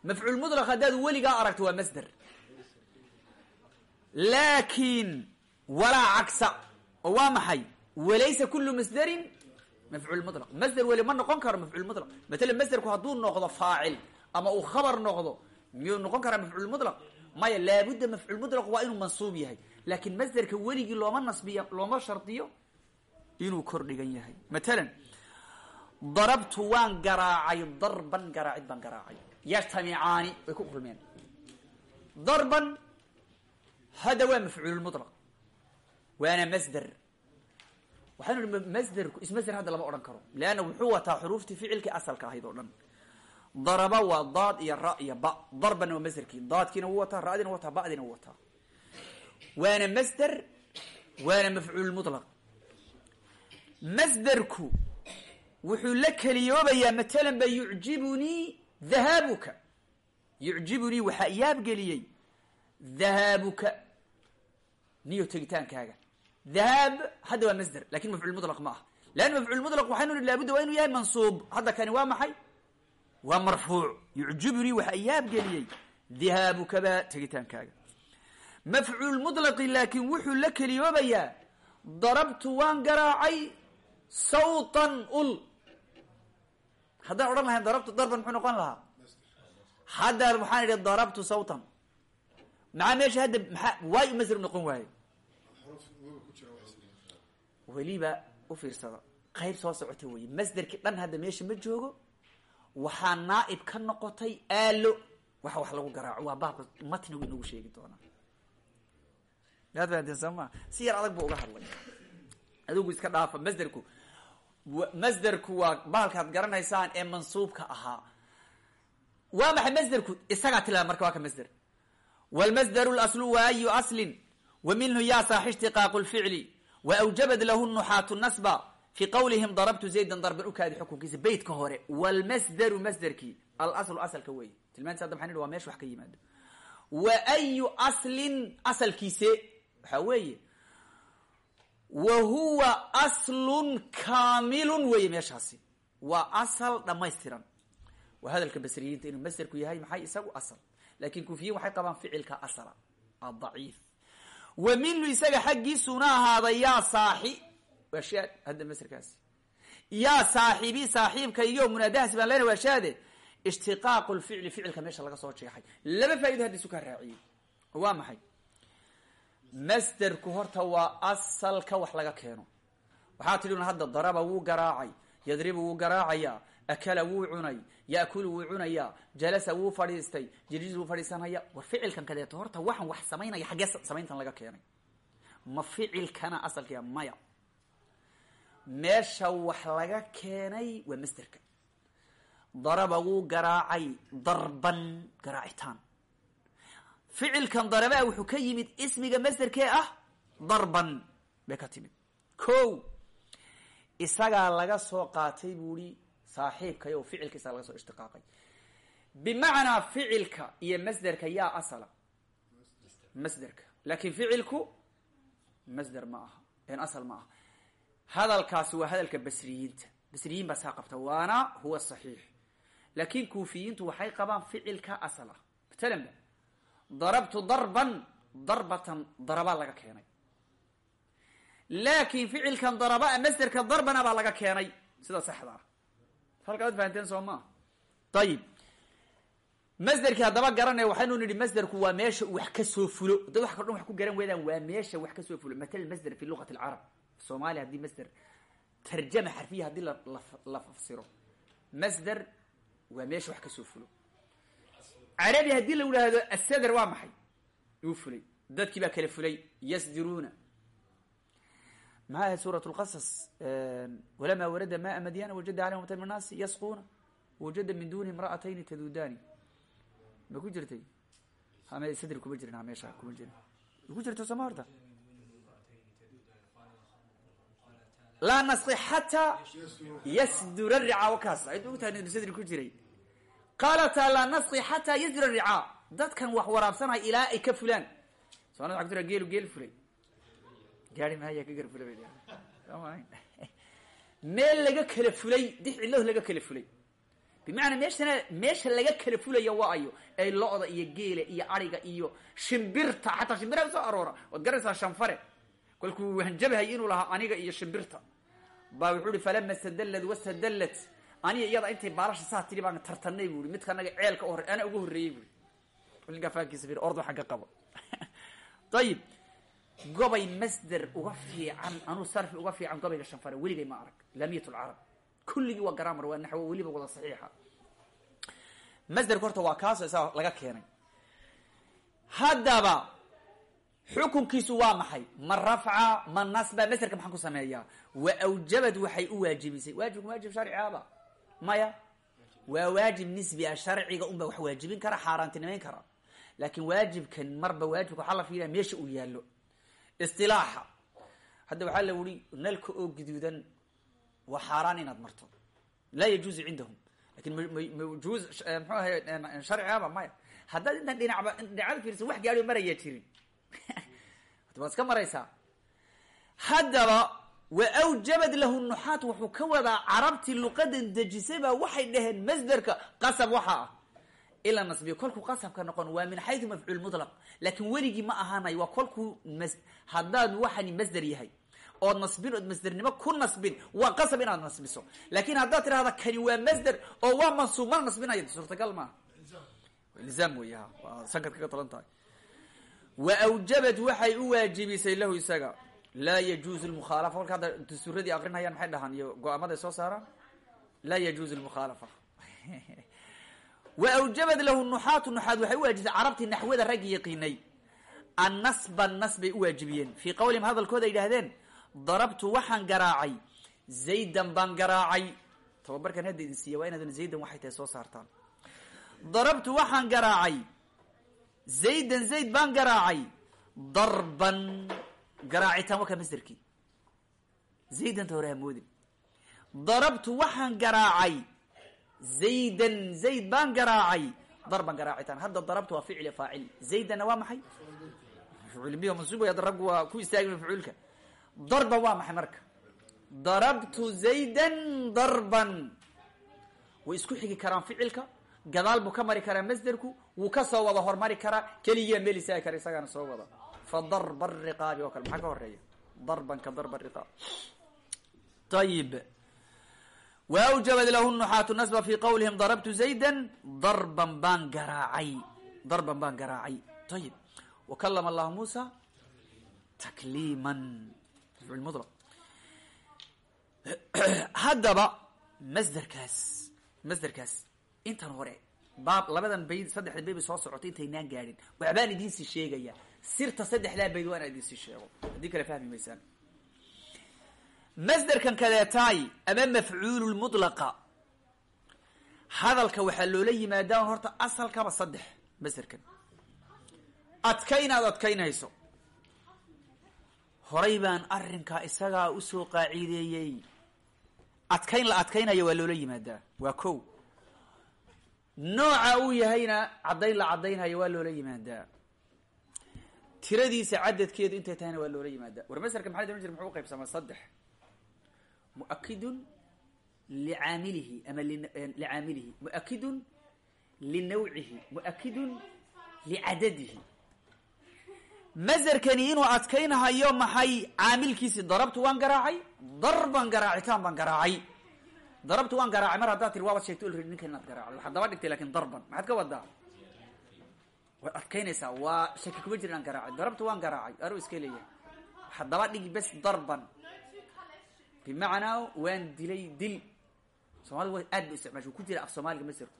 mafcuul mutlaq haddaad weligaa aragto waa masder laakin walaa cagsa oo waa maxay? Walaysa kulu masderin mafcuul mutlaq. Masder weli ma noqon karo mafcuul mutlaq. Matalan masderku hadduu noqdo faacil ama uu khabar noqdo miyuu noqon karaa mafcuul mutlaq? Maya laabudda mafcuul mutlaq waa inuu mansuub yahay. Laakin masderka weligii looma nasbiya looma shardiyo inuu kor dhigan yahay. Matalan darabtu waan garaacay darban garaacid baan garaacay. Yajtamicaani way ku kulmeen darban hadda waa mafcuul mulaq waana masder waxaynu ihi masderku ismasder hadda lama odhan karo. Leanna wuxuu wataa xuruuftii ficilkii asalka ahayd oo dhan. Daraba waa daad iyo ra iyo ba. Darbanna waa masderkii daadkiina wuu wataa ra'diina wataa ba'diina wuu wataa. Waana masder waana mafcuul mulaq masderku wuxuu la keliyoobayaa matalan ba yucjibunii dhahaabuka yucjibunii waxaa yaabgeliyey dhahaabuka niyo tegitaankaaga. Dhahaab hadda waa masder laakiin mafcuul mulaq ma aha. Leanna mafcuul mulaq waxaynu nihi laabudda waa inuu yahay mansuub. Hadda kani waa maxay? Waa marfuuc. Yucjibunii waxaa yaabgeliyey dhahaabuka baa tegitaankaaga. Mafcuul mulaqi laakiin wuxuu la keliyoobayaa darabtu waan garaacay sawtan ul. Haddaan odhan lahayn darabtu darban muxuu noqon lahaa? Hadda waxaan idhi darabtu sawtan maxaa meesha hadda maxaa waay masder noqon waaye? Weliba u fiirsada. Qayb soo socota weye masderkii dhan hadda meesha ma joogo waxaa naaib ka noqotay aalo waxa wax lagu garaaco. Waa baabka matnigu inagu sheegi doonaa. Yaad fahanteen soo maa si yar adag bu uga hadlay. Adigu iska dhaafa masderku masderku waa bahalkaad garanaysaan ee mansuubka ahaa. Waa maxay masderku isagaa tilmaama marka waa ka masder wlmasderu laslu wa ayu aslin? Wa minhu ya saaxi ishtiqaaqu lficli wa awjabad lahu nuxaatu nasba fi qawlihim darabtu zaydan darban ukaadi xukunkiisa beytka hore. Wlmasderu masderkii alaslu asalka weeye. Tilmaantis hadda maxan idhi waa meesha wax ka yimaado. Wa ayu aslin asalkiise? Waxaa weeye wa huwa aslun kaamilun weeye meeshaasi. Waa asal dhamaystiran waa hadalka basriyiinta inuu masderku yahay maxay isagu asal. Laakin kufiyiin waxay qabaan ficilka asala adaciif wa minhu isaga xaggiisuna ahaada yaa saaxi waa shaad hadda masderkaasi. Yaa saaxibi saaxiibkaygiyo munaadahaas baan leena waa shaade. Ishtiqaaqu lficli ficilka meesha laga soo jeexay. Laba faa'ido hadda isu kaa raaciyey. Waa maxay masderku horta waa asalka wax laga keeno. Waxaa tidhi hadda daraba wuu garaacay yadribu wuu garaacayaa akala wuu cunay yaakulu wuu cunayaa jalasa wuu fadhiistay jiliis wuu fadhiisanaya. War ficilkan kadeeto horta waxaan wax samaynaya xaggee samayntan laga keenay. Ma ficilkana asalkiia maya. Meesha wax laga keenay waa masderka. Daraba wuu garaacay darban garaacitaan ficilkan darabaa wuxuu ka yimid ismiga masderkee ah darban bay ka timid. Ko isagaa laga soo qaatay buu ihi saaxiibkay oo ficilka isaga laga soo ishtiqaaqay bimacnaa ficilka iyo masderka yaa asala. Masderka laakin ficilku masder ma aha. En asal ma aha. Hadalkaasi waa hadalka basriyiinta. Basriyiin baa saa qabta waana huwa saxiix. Laakin kuufiyiintu waxay qabaan ficilka asal ah matalan ba darabtu darban darbatan darabaa laga keenay. Laakin ficilkan daraba masderka darbana baa laga keenay. Sida saxda ah. Halkaa ad fahanteen soo maa ayib masderkii haddaba garanaya waxaynu nidhi masderku waa meesha uu wax ka soo fulo. Dad wax kal dhan wax ku garan weydaan waa meesha wax ka soo fulo. Matala masder fi luqati alcarab soomaaliya haddii masder tarjama xarfiya haddii la fasiro masder waa meesha wax ka soo fulo carabi haddii la yidhaahdo asadr waa maxay? Uu fulay. Dadkii baa kala fulay. Yasdiruuna. Maxaa ahayd suurat lqasas walamaa warada maa madyana wajada alayhim watan min naasi yasquuna. Wajada min duni imra'atayni tadudani ma ku jirtay? Hame sadri kuma jirin meesha kuma jirin ku jirto sooma horta? Laa naski xataa yasdura ricaa wakaas. Ayad ogtahay sadri ku jiray qaalataa laa naski xataa yasdura ricaa dadkan wax waraabsanaya ilaa ay ka fulaan soonada agtura geelu geel fulay gaari maaya ka gar fulay meel laga kala fulay dix ciloh laga kala fulay bimacnaa meeshana meesha laga kala fulaya waa ayo ay lo-da iyo geela iyo ariga iyo shimbirta xataa shimbiraha soo aroora waad garanaysaa shanfare kolkuu hanjabahay inuu lahaa aniga iyo shimbirta baa wuxuu ihi falama stadallad wastadallat aniga iyada intay baalasha saa tiri baan tartanay bu i midka anaga ceelka u horey ana ugu horreeyey ir ordo xagga qabo. Ayib gobay masder uga fiican anuu sarfi uga fiican gobayga shanfare weligay ma arag. Lamiyat lcarab kulligii waa gramar waa naxwo weliba wada saxiixa. Masderka horta waa kaasoo isaga laga keenay. Haddaba xukunkiisu waa maxay? Ma rafca ma nasba masderka maxaan ku sameeyaa. Wa awjabad waxay u waajibisay. Waajibka waajib sharciaba maya waa waajib nisbi ah sharciga unba wax waajibin kara xaaraantinimayn kara. Laakin waajibkan marba waajibka waxaa la fiiriya meesha uu yaallo. Isilaaxa hadda waxaa la wuri nalka oo guduudan waa xaaraan inaad marto. Laa yajuuzu cindahum. Lakin mjuuz mxuu ahay sharcigaba maya. Haddaad intan dhinacba dhinacada fiirsa wax gaadho marayaa jirin. Waad iska maraysaa. Haddaba wa awjabad lahu nuxaat wuxuu ka wadaa carabtii luqadan dejisay baa waxay dhaheen masderka qasab waxa ah ila nasbiyo kolkuu qasabka noqon waa min xayu mafcuul mutlaq laakin weligii ma ahaanayo waa kolkuu mas haddaad waxani masder yahay ood nasbin ood masdernimo ku nasbin waa qasab inaad nasbiso laakin haddaad tidhahda kani waa masder oo waa mansuub mana nasbinayo suurtagal maaha ilzaam wey sankad kaga talan tahay wa awjabad waxay u waajibisay lahu isaga laa yajuuzu lmukhaalafa kolka hadda dastuuradii akrinayaan maxay dhahaan? Iyo go'aamaday soo saaraan laa yajuuzu lmukhaalafa wa awjabad lahu nuxaatu nuxaad waxay u waajibisay carabtii naxwada raggi yaqiinay. Annasba nas bay u waajibiyeen. Fii qawlihim hadalkooda yidhaahdeen darabtu waxaan garaacay. Zaydan baan garaacay. Tababarkan hadda idin siiya waa zaydan waxay tahay soo saartaan. Darabtu waxaan garaacay. Zaydan zayd baan garaacay. Darban garaacitaan waa ka masderkii zaydanta hore hamoodin darabtu waxaan garaacay. Zaydan zayd baan garaacay. Darban garaacitaan. Hadda darabtu waa ficil faacil. Zaydanna waa maxay? Mafcuulbihi mansuub way raggu waa ku istaagi mafcuulka. Darban waa maxay marka? Darabtu zaydan darban. Way isku xigi karaan ficilka. Gadaal buu ka mari karaa masderku. Wuu ka soo wada hormari karaa. Keligiia meel istaagi kara isagaana soo wada fa darba riqaabi oo kale. Maxaa ka horreeya darban ka darba riqaab. Ayib wa awjabad lahu nuxaatu nasba fi qawlihim darabtu zaydan. Darban baan garaacay. Darban baan garaacay. Ayib wa kalama allahu muusa takliiman. Mutlaq. Haddaba masderkaas masderkaas intan hore baab labadan bayd saddexda bay soo socotay intaynaan gaadhin waxbaan idiinsi sheegaya sirta saddexdaa bayd waa inaan idiinsi sheego. Haddii kale fahmi maysaan. Masderkan kadeetaay ama mafcuululmutlaqa hadalka waxaa loola yimaadaa horta asalkaba saddex masderkan adkaynaad adkaynayso. Horay baan arrinkaa isagaa u soo qaaciideeyey adkayn la adkaynaya waa loola yimaadaa. Waa ko nooca uu yahayna caddayn la caddaynhayo waa loola yimaadaa tiradiisa cadadkeedu intay tahayna waa loola yimaadaa. War masarka maxaa ohan jir muxuu uqaybsamaa saddex. Muakidun licaamilihi ama licaamilihi muakidun linawcihi. Muakidun licadadihi masarkani inuu adkaynhayo maxay caamilkiisi? Darabtu waan garaacay. Darban garaacitaan baan garaacay. Darabtu waan garaacay. Mar haddaad tiri waabad sheegto olred ninka inaad garaacday waxaad daba dhigtay laakiin darban maxaad ka wadaa waad adkaynaysaa waa shaki kuma jir inaan garaacay darabtu waan garaacay aro iska leeyahay waxaad daba dhigi bes darban. Bimacnaa waan dilay dil. Soomaalida wa aad ba isticmaasha ku jira af soomaaliga masarku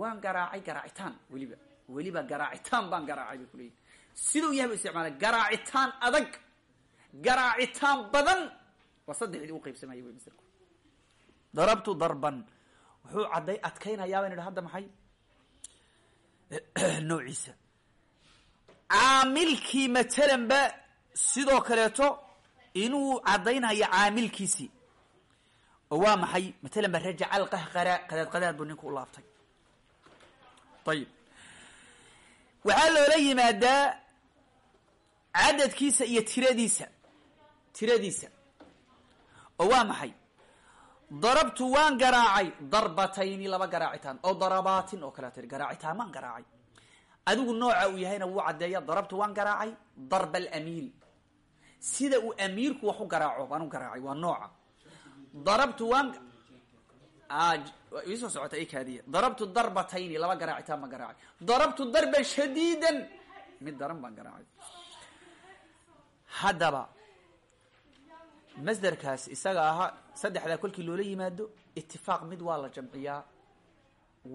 waan garaacay garaacitaan weliba. Weliba garaacitaan baan garaacay bay kuleeyihin siduu yahay bu isticmaala garaacitaan adag. Garaacitaan badan. Waa saddexdii u qaybsamaya masarku darabtu darban. Wuxuu cadday adkaynayaa baynu idhi hadda maxay noociisa caamilkii matalan ba sidoo kaleeto inuu caddaynhayo caamilkiisii. Oo waa maxay? Matalan ba rajaca alqahqara qadaad qadaad buu ninku u laabtay. Ayib waxaa loola yimaadaa cadadkiisa iyo tiradiisa. Tiradiisa. Oo waa maxay darabtu waan garaacay darbatayni laba garaacitaan oo darabaatin oo kaleeto garaacitaan maan garaacay. Adigu nooca uu yahayna wuu caddeeya darabtu waan garaacay darba alamiiri sida uu amiirku wax u garaaco baan u garaacay waa nooca. Darabtu waan iisoo socota kaadiya. Darabtu darbatayni laba garaacitaan baan garaacay. Darabtu darban shadiidan mid daran baan garaacay. Haddaba masderkaas isaga ahaa saddexdaa kolkii loola yimaado itifaaq mid waa la jamciyaa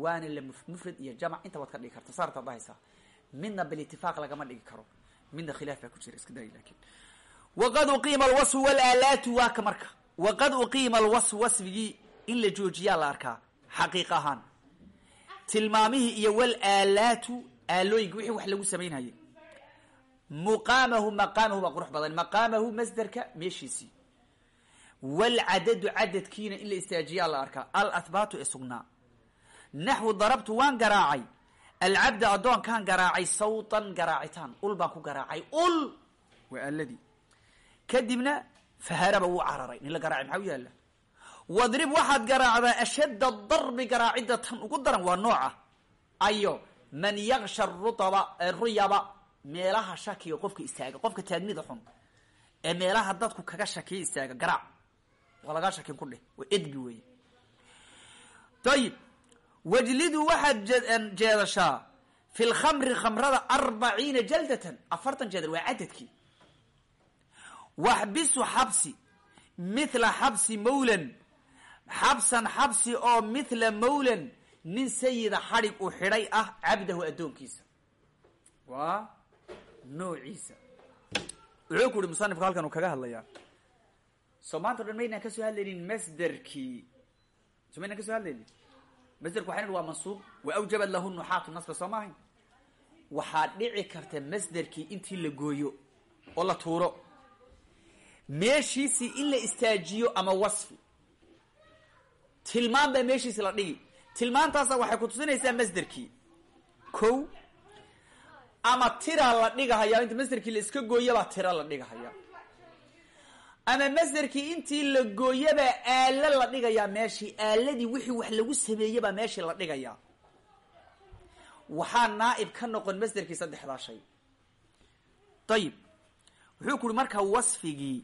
waana la mufrad iyo jamc inta waad ka dhigi karta saarta ad dhahaysaa. Midna bilitifaaq lagama dhigi karo. Midna khilaaf baa ku jira iska day laakiin waqad uqiima alwasfu walaalaatu waa ka marka. Waqad uqiima alwasfu wasfigii in la joojiyaa la arkaa xaqiiq ahaan. Tilmaamihii iyo walaalaatu aalooyinka wixii wax lagu samaynhayay muqaamahu maqaamahu walcadadu cadadkiina in la istaajiyaa la arkaa alahbaatu ee sugnaa naxwu darabtu waan garaacay alcabda addoonkaan garaacay sawtan garaacitaan ul baan ku garaacay ul waa aaladii kadibna faharaba wuu cararay nin la garaacay maxaa u yaalla wadrib waxaad garaacdaa ashadda darbi garaacidda tan ugu daran waa nooca ayo man yaksha rutaba ruyaba meelaha shakiga qofka istaaga qofka taagmida xun ee meelaha dadku kaga shakiya istaaga garaac waa lagaa ku dheh waa edbi weeye. Ayib wajlidu waxaad jeedashaa fi lkhamri khamrada arbaciina jaldatan afartan jeedal waa cadadkii waxbisu xabsi mithla xabsi mawlan xabsan xabsi oo mithla mawlan nin sayida xadhig uu xidhay ah cabdahu addoonkiisa. Waa noociisa. Wuxuu ku uhi musanifku halkan uu kaga hadlayaa soo maanta o dhan maynaan ka soo hadlaynin masderkii so maynaan ka soo hadlaynin. Masderku waxay waa mansuub. Wa awjabad lahu nuxaatu nasba. Soo maahayn waxaa dhici karta masderkii intii la gooyo oo la tuuro. Meeshiisii in la istaajiyo ama wasfi. Tilmaan baa meeshiisi la dhigi. Tilmaantaasa waxay ku tusinaysaa masderkii ko ama tiraa la dhigahaya inta masderkii la iska gooyabaa tira la dhigahaya ama masderkii intii la gooyabaa aalo la dhigayaa meeshii aaladii wixii wax lagu sameeyebaa meeshii la dhigayaa waxaa naaib ka noqon masderkii saddexdaa shay. Ayib wuxuu ku uhi markaa wasfigii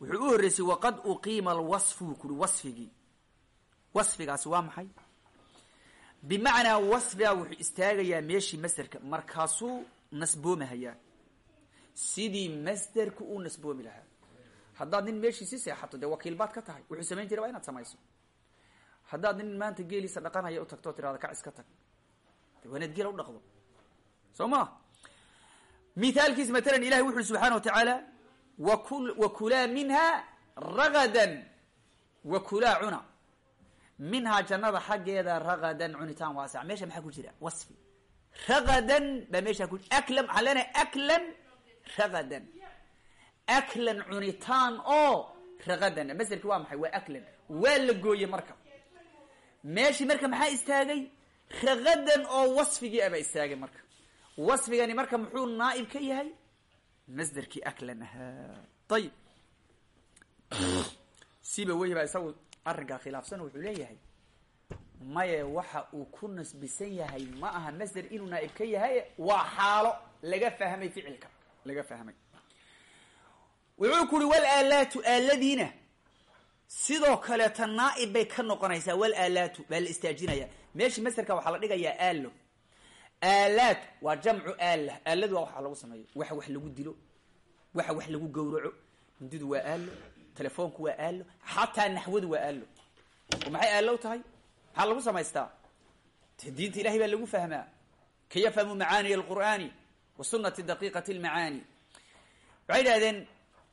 wuxuu u horreysay waqad uqiima alwasfu. Ku uhi wasfigii wasfigaasi waa maxay? Bimacnaa wasfigaa wuxuu istaagayaa meeshii masderka markaasuu nasboomahayaa. Sidii masderku uu nasboomi lahaa haddaad nin meeshiisi seexato dee wakiil baad ka tahay wuxuu samayn jiray waa inaad samayso. Haddaad nin maanta geeliisa dhaqanaya u tagto o tirahda kac iska tag. De waa inaad geela u dhaqdo. Soo ma mithaalkiis matalan ilahi wuxu uhi subxaana wa tacaala wakul wakulaa minha ragadan wakulaa cuna. Minhaa jannada xaggeeda ragadan cunitaan waasac meesha maxaa ku jira? Wasfi. Ragadan baa meeshaa ku aklan waxaan aklan ragadan aklan cunitaan oo ragadan maselki waa maxay waa aklan waa la gooye marka meeshii marka maxaa istaagay ragadan oo wasfigii abaa istaagay marka wasfigani marka muxuu naaib ka yahay masderkii aklan ahaa ayib siba wey baa isagu arrinkaa khilaafsan wuxuu leeyahay maye waxa uu ku nasbisan yahay ma aha masder inuu naaib ka yahay waa xaalo laga fahmay ficilka laga fahmay wuxuu ku uhi walaalaatu aaladiina. Sidoo kaleeta naaib bay ka noqonaysaa walaalaatu baa la istaajinaya meeshii masderka waxaa la dhigayaa aalo aalaat waa jamcu aala aaladu waa waxa lagu sameeyo. Waxa wax lagu dilo. Waxa wax lagu gawraco hindidu waa aalo telefoonku waa aalo xataa naxwadu waa aalo oo maxay aalow tahay? Maxaa lagu samaystaa? Diinta ilahay baa lagu fahmaa. Ka yafhamu macaaniy alqur'aani wa sunati daqiiqati lmacaani waxay idhahdeen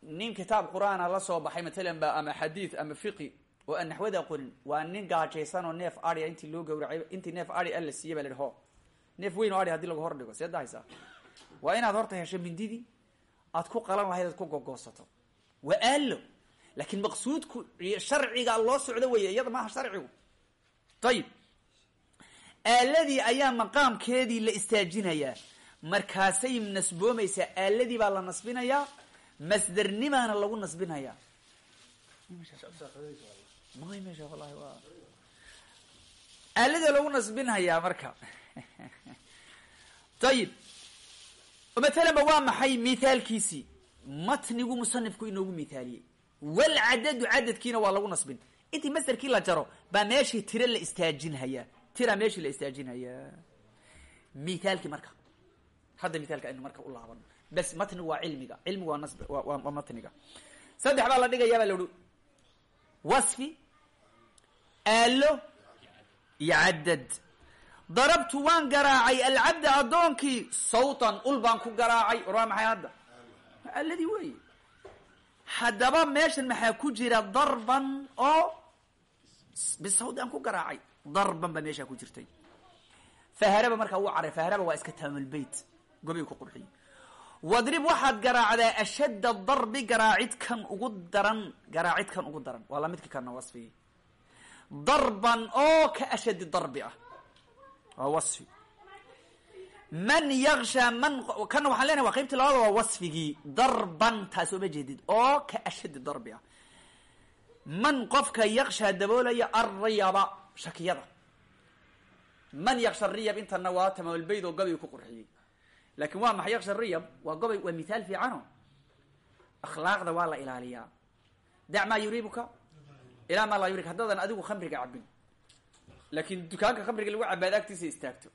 nin kitaab qur'aana la soo baxay matalan ba ama xadiid ama fiqi oo aan naxwada qorin waa nin gaajaysan oo neef aria intii loo gawracay intii neef ari alla siiye ba la ho. Neef weyn oo ari haddii lagu hor dhigo see dahaysaa? Waa inaad horta hesho mindidii aad ku qalan lahayd aad ku gogoosato waa aalo laakiin maqsuudku sharciga loo socdo weeye iyada maaha sharcigu. Ayib aaladii ayaa maqaamkeedii la istaajinayaa. Markaasay nasboomaysaa. Aaladii baa la nasbinayaa masdernimaana lagu nasbinayaa aaladii lagu nasbinhayaa marka. Ayib matalan ba waa maxay mithaalkiisii matnigu musanifku inoogu mithaaliyey walcadadu cadadkiina waa lagu nasbin. Intii masderkii la jaro baa meeshii tira la istaajinhayaa tira meeshii la istaajinhayaa mithaalkii marka. Hadda mithaalka aynu marka u laabano bas matnigu waa cilmiga. Cilmigu waa nasb waa matniga. Saddex baa la dhigayaa baa la uhi wasfi aalo iyo darabtu waan garaacay alcabda addoonkii sawtan ul baan ku garaacay. War waa hadda? Aaladii weeye. Haddaba meeshan maxaa ku jira darban oo bisawd aan ku garaacay. Darban baa meeshaa ku jirtay. Faharaba markaa wuu caray. Faharaba waa iska taamulbeyt. Gobiga ku qurxiyey wadrib waxaad garaacdaa ashadda darbi garaacid kan ugu daran garaacid kan ugu daran. Waa lamidka kana wasfigii darban oo ka ashaddi darbi ah. Waa wasfi. Man yaksha man kana waxaan leenahay waa qaybti labada waa wasfigii. Darban taas ooma jeedid oo ka ashaddi darbi ah. Man qofka yakshaa daboolaya alriyaba shakiyada man yaksha riyab intana waa tamaamulbeyd oo gabayga ku qurxiyey laakiin waa maxay yaksha riyab? Waa gobay waa mithaal fiicano. Akhlaaqda waa la ilaaliyaa. Dac maa yuriibuka? Ilaa maa laa yurik haddaadan adigu khamriga cabin laakiin dukaanka khamriga lagu cabaad agtiisa istaagto.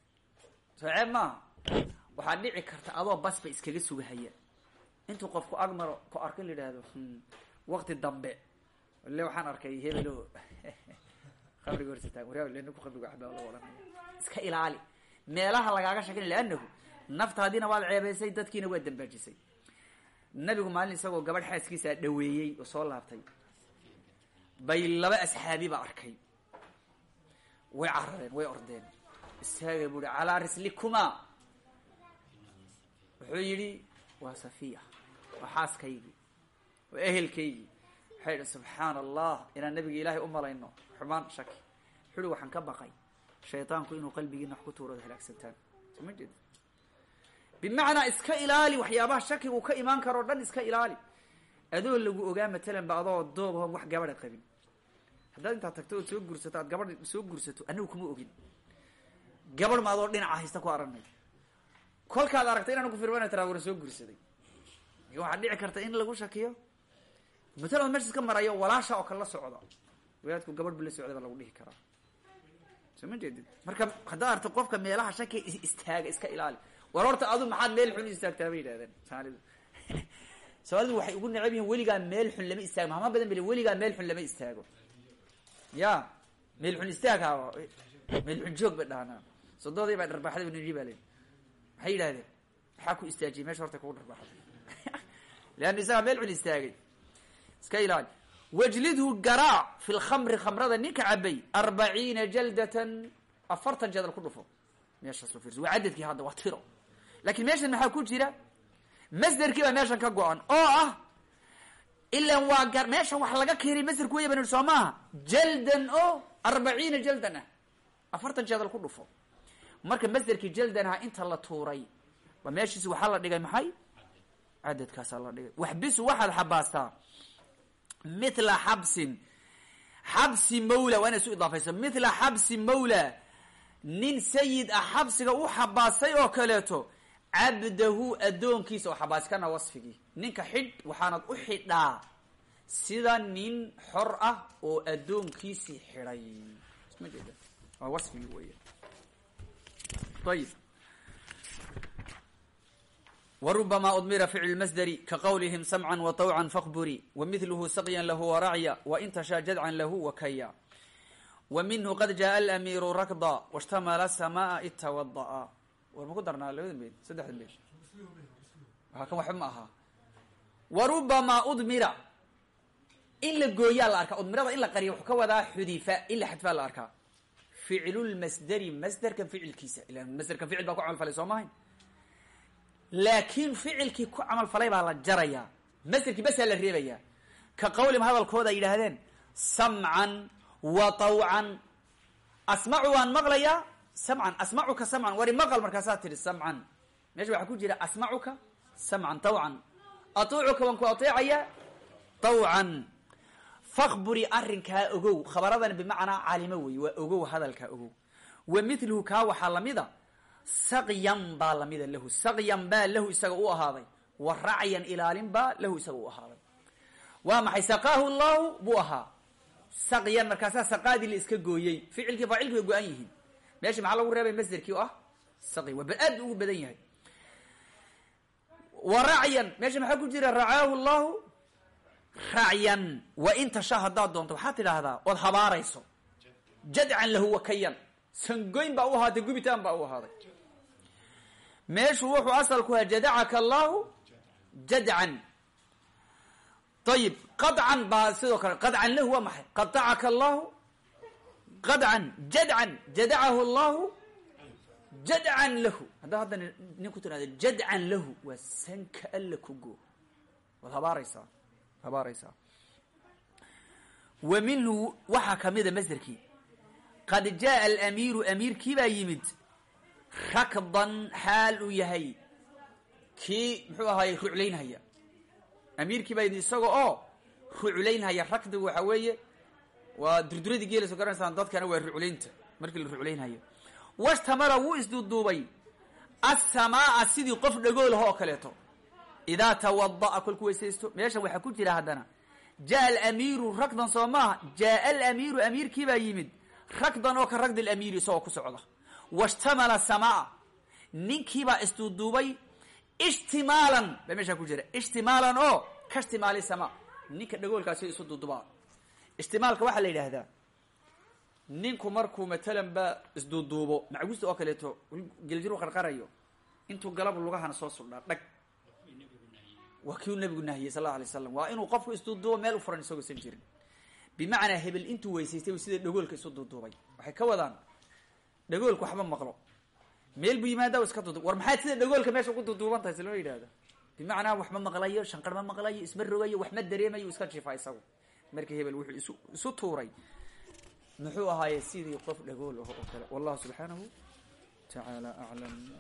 Soo ceeb maaha waxaad dhici karta adoo basba iskaga sugahaya. Intuu qofku agmaro ku arko in la yidhaahdo waqti dambe. Le waxaan arkay hebelo khamriga horsataa waryaa ninku khamriga cabaa lagu ohanaya iska ilaali. Meelaha lagaaga shakin liannahu naftaadiina waad ceebaysay dadkiina waad dambaajisay nabigu maalin isagoo gabadh xaaskiisaa dhaweeyey oo soo laabtay bay laba asxaabiba arkay way carareen way ordeen istaaga bu uhi calaa rislikuma wuxuu yidhi waa safiya waa xaaskaygii waa ehelkaygii waxay idhi subxaana allah inaan nabiga ilaahay u malayno xumaan shaki wuxuu ihi waxaan ka baqay shaydaanku inuu qalbigiina wax ku tuuro halaagsantaan soo ma jeed bimacnaa iska ilaali waxyaabaha shakigu ka imaan karo o dhan iska ilaali. Adoo lagu ogaa matalan ba adoo doob hoon wax gabadha qabin. Haddaad intaad tagto ood soo guursato aad gabadh soo guursato anigu kuma ogin. Gabadh ma dhinaca haysta ku aranay kolkaad aragta inaan ku firmana taraa wana soo guursaday. Lakin waxaad dhici karta in lagu shakiyo? Matalan meesha iska marayo walaasha oo kale la socda. Wadaadku gabadh bu la socday baa lagu dhihi karaa. Soo ma jeedid marka haddaad aragto qofka meelaha shakiga istaaga iska ilaali war horta adu maxaad meel xun istaagtaa bay yidhahdeen. Somaalidu soomaalidu waxay ugu necab yihiin weligaa meel xun lama istaago. Mahma badan bale weligaa meel xun lama istaago? Ya meel xun istaagha meel xun joog ba dhahnaa. Sodoodii baa dharbaaxday niji baa le maxay yidhahdeen maxaa ku istaajiyay meesha horta kugu dharbaaxday leanna isagaa meel xun istaagay. Iska ilaali. Wajlidhu garaac fi lkhamri khamrada ninka cabay arbaciina jaldatan. Afartan jeedal ku dhufo. Meeshaas loo fiirso. Waa cadadkii hadda waa tiro laakiin meeshan maxaa ku jira? Masderkii baa meeshan ka go-an. Oo ah ilan waa gar meeshan wax laga keenay masderku waya ban soo maaha jaldan o arbaciina jaldan ah. Afartan jeedal ku dhufo. Marka masderkii jaldan ah inta la tuuray ba meeshiisi waxaa la dhigay maxay? Cadadkaasaa la dhigay. Waxbisu waxaad xabaastaa mithla xabsin. Xabsi mawla waa inay isu idaafayso mithla xabsi mawla. Nin sayid ah xabsiga u xabaasay oo kaleeto cabdahu addoonkiisa oo xabaasi kana wasfigii. Ninka xidh waxaanad u xidhaa sida nin xor ah oo addoonkiisii xidhay. Isma jeeda waa wasfigii weya ayib wrubama udmira ficlu masderi kaqawlihim samcan waطawcan fakburi wamidluhu saqyan lahu waracya wain tashaa jadcan lahu wakaya wminhu qad jaءa alamiiru rakda washtamala samaa war ma ku darnaa labadan beyd saddexdan beyd waa kan waxba ma ahaa warubama udmira. In la gooyaa la arkaa. Udmirada in la qariya wuxuu ka wadaa xudifa in la xadfaa la arkaa. Ficlulmasderi masderkan ficilkiisa. Ila masderkan ficil baa ku camal falay soo mahayn laakiin ficilkii ku camal falay baa la jarayaa masderkii basaa la reebayaa ka qawlim hadalkooda ay yidhaahdeen samcan wa tawcan. Asmacu waan maqlayaa samcan asmacuka samcan wari maqal markaasaa tihi samcan. Meesha waxaa ku jira asmacuka samcan tawcan. Atuucuka waan ku ateecaya tawcan. Fakburi arrinkaa ogow khabaradan bimacnaa calimo wey waa ogow hadalkaa ogow. Wa mithluhu kaa waxaa lamida saqyan baa lamida lahu. Saqyan baa lahu isaga u ahaaday. Wa racyan ilaalin baa lahu isaga u ahaaday. Waa maxay? Saqaahu llahu buu ahaa. Saqyan markaasaa saqaadii la iska gooyey. Ficilkii faacilkii way go-an yihiin meesha maxaa lagu reebay masderkii oo ah saqy waa aad ugu badan yahay. Wa racyan meesha maxaa ku jira? Racaahu llahu racyan wa in tasha haddaad doonto waxaad tidhaahdaa ood habaarayso. Jadcan lahu wakayan sangoyn baa u ahaatay gubitaan baa u ahaaday. Meeshu wuxuu asalku ahaa jadacaka allahu jadcan baa sidoo kale qadcan lahu waa maxay? Qadacaka allahu qadcan jadcan jadacahu allahu jadcan lahu. Haddaa hadda nin ku jadcan lahu. Waa sanka alla ku goo waad habaaraysaa habaaraysaa wa minhu waxaa kamida masderkii qad jaءa alamiiru amiirkii baa yimid. Rakdan xaal uu yahay. Kii muxuu ahaayey ruclaynhaya amiirkii baa yimid isaga oo ruclaynhaya rakdigu waxa weeye waa durduradii geelayso garanaysaan dadkana waa ruclaynta markii la ruclaynhayo washtamala wuu isduuduubay asamaaa sidii qof dhagoolaha oo kaleeto. Idaa tawada'a kolku weysaysto. Meesha waxaa ku jira haddana jaa alamiiru rakdan soo maaha jaaa alamiiru amiirkii baa yimid. Rakdan oo ka ragdi alamiiri isagoo ku socda. Washtamala samaa ninkiibaa isduuduubay ishtimaalan. Baa meeshaa ku jira. Ishtimaalan oo ka ishtimaali samaa ninka dhagoolkaasi isu duudubaa ishtimaalka waxaa la yidhaahdaa ninku markuu matalan ba isduuduubo macgusta oo kaleeto geljiru qarqarayo intuu galab lugahana soo suldhaa dhag. Waa kiu nabigu nahiyey sal alla alay slam waa inuu qofku isduuduubo meel u furan isagoo san jirin. Bimacnaa hebel intuu weysaystay sida dhagoolka isu duuduubay. Waxay ka wadaan dhagoolka waxba maqlo. Meel buu yimaada iska duudub war maxaad sida dhagoolka meesha ugu duuduuban tahay silama yidhahda bimacnaa wax ma maqlayo shanqar ma maqlayo isma rogayo wax ma dareemayo iska jifa isagu marka hebel wuxuu isu isu tuuray. Muxuu ahaaye sidii qof dhagool aho oo kale. Wallahu subxaanahu tacaala aclam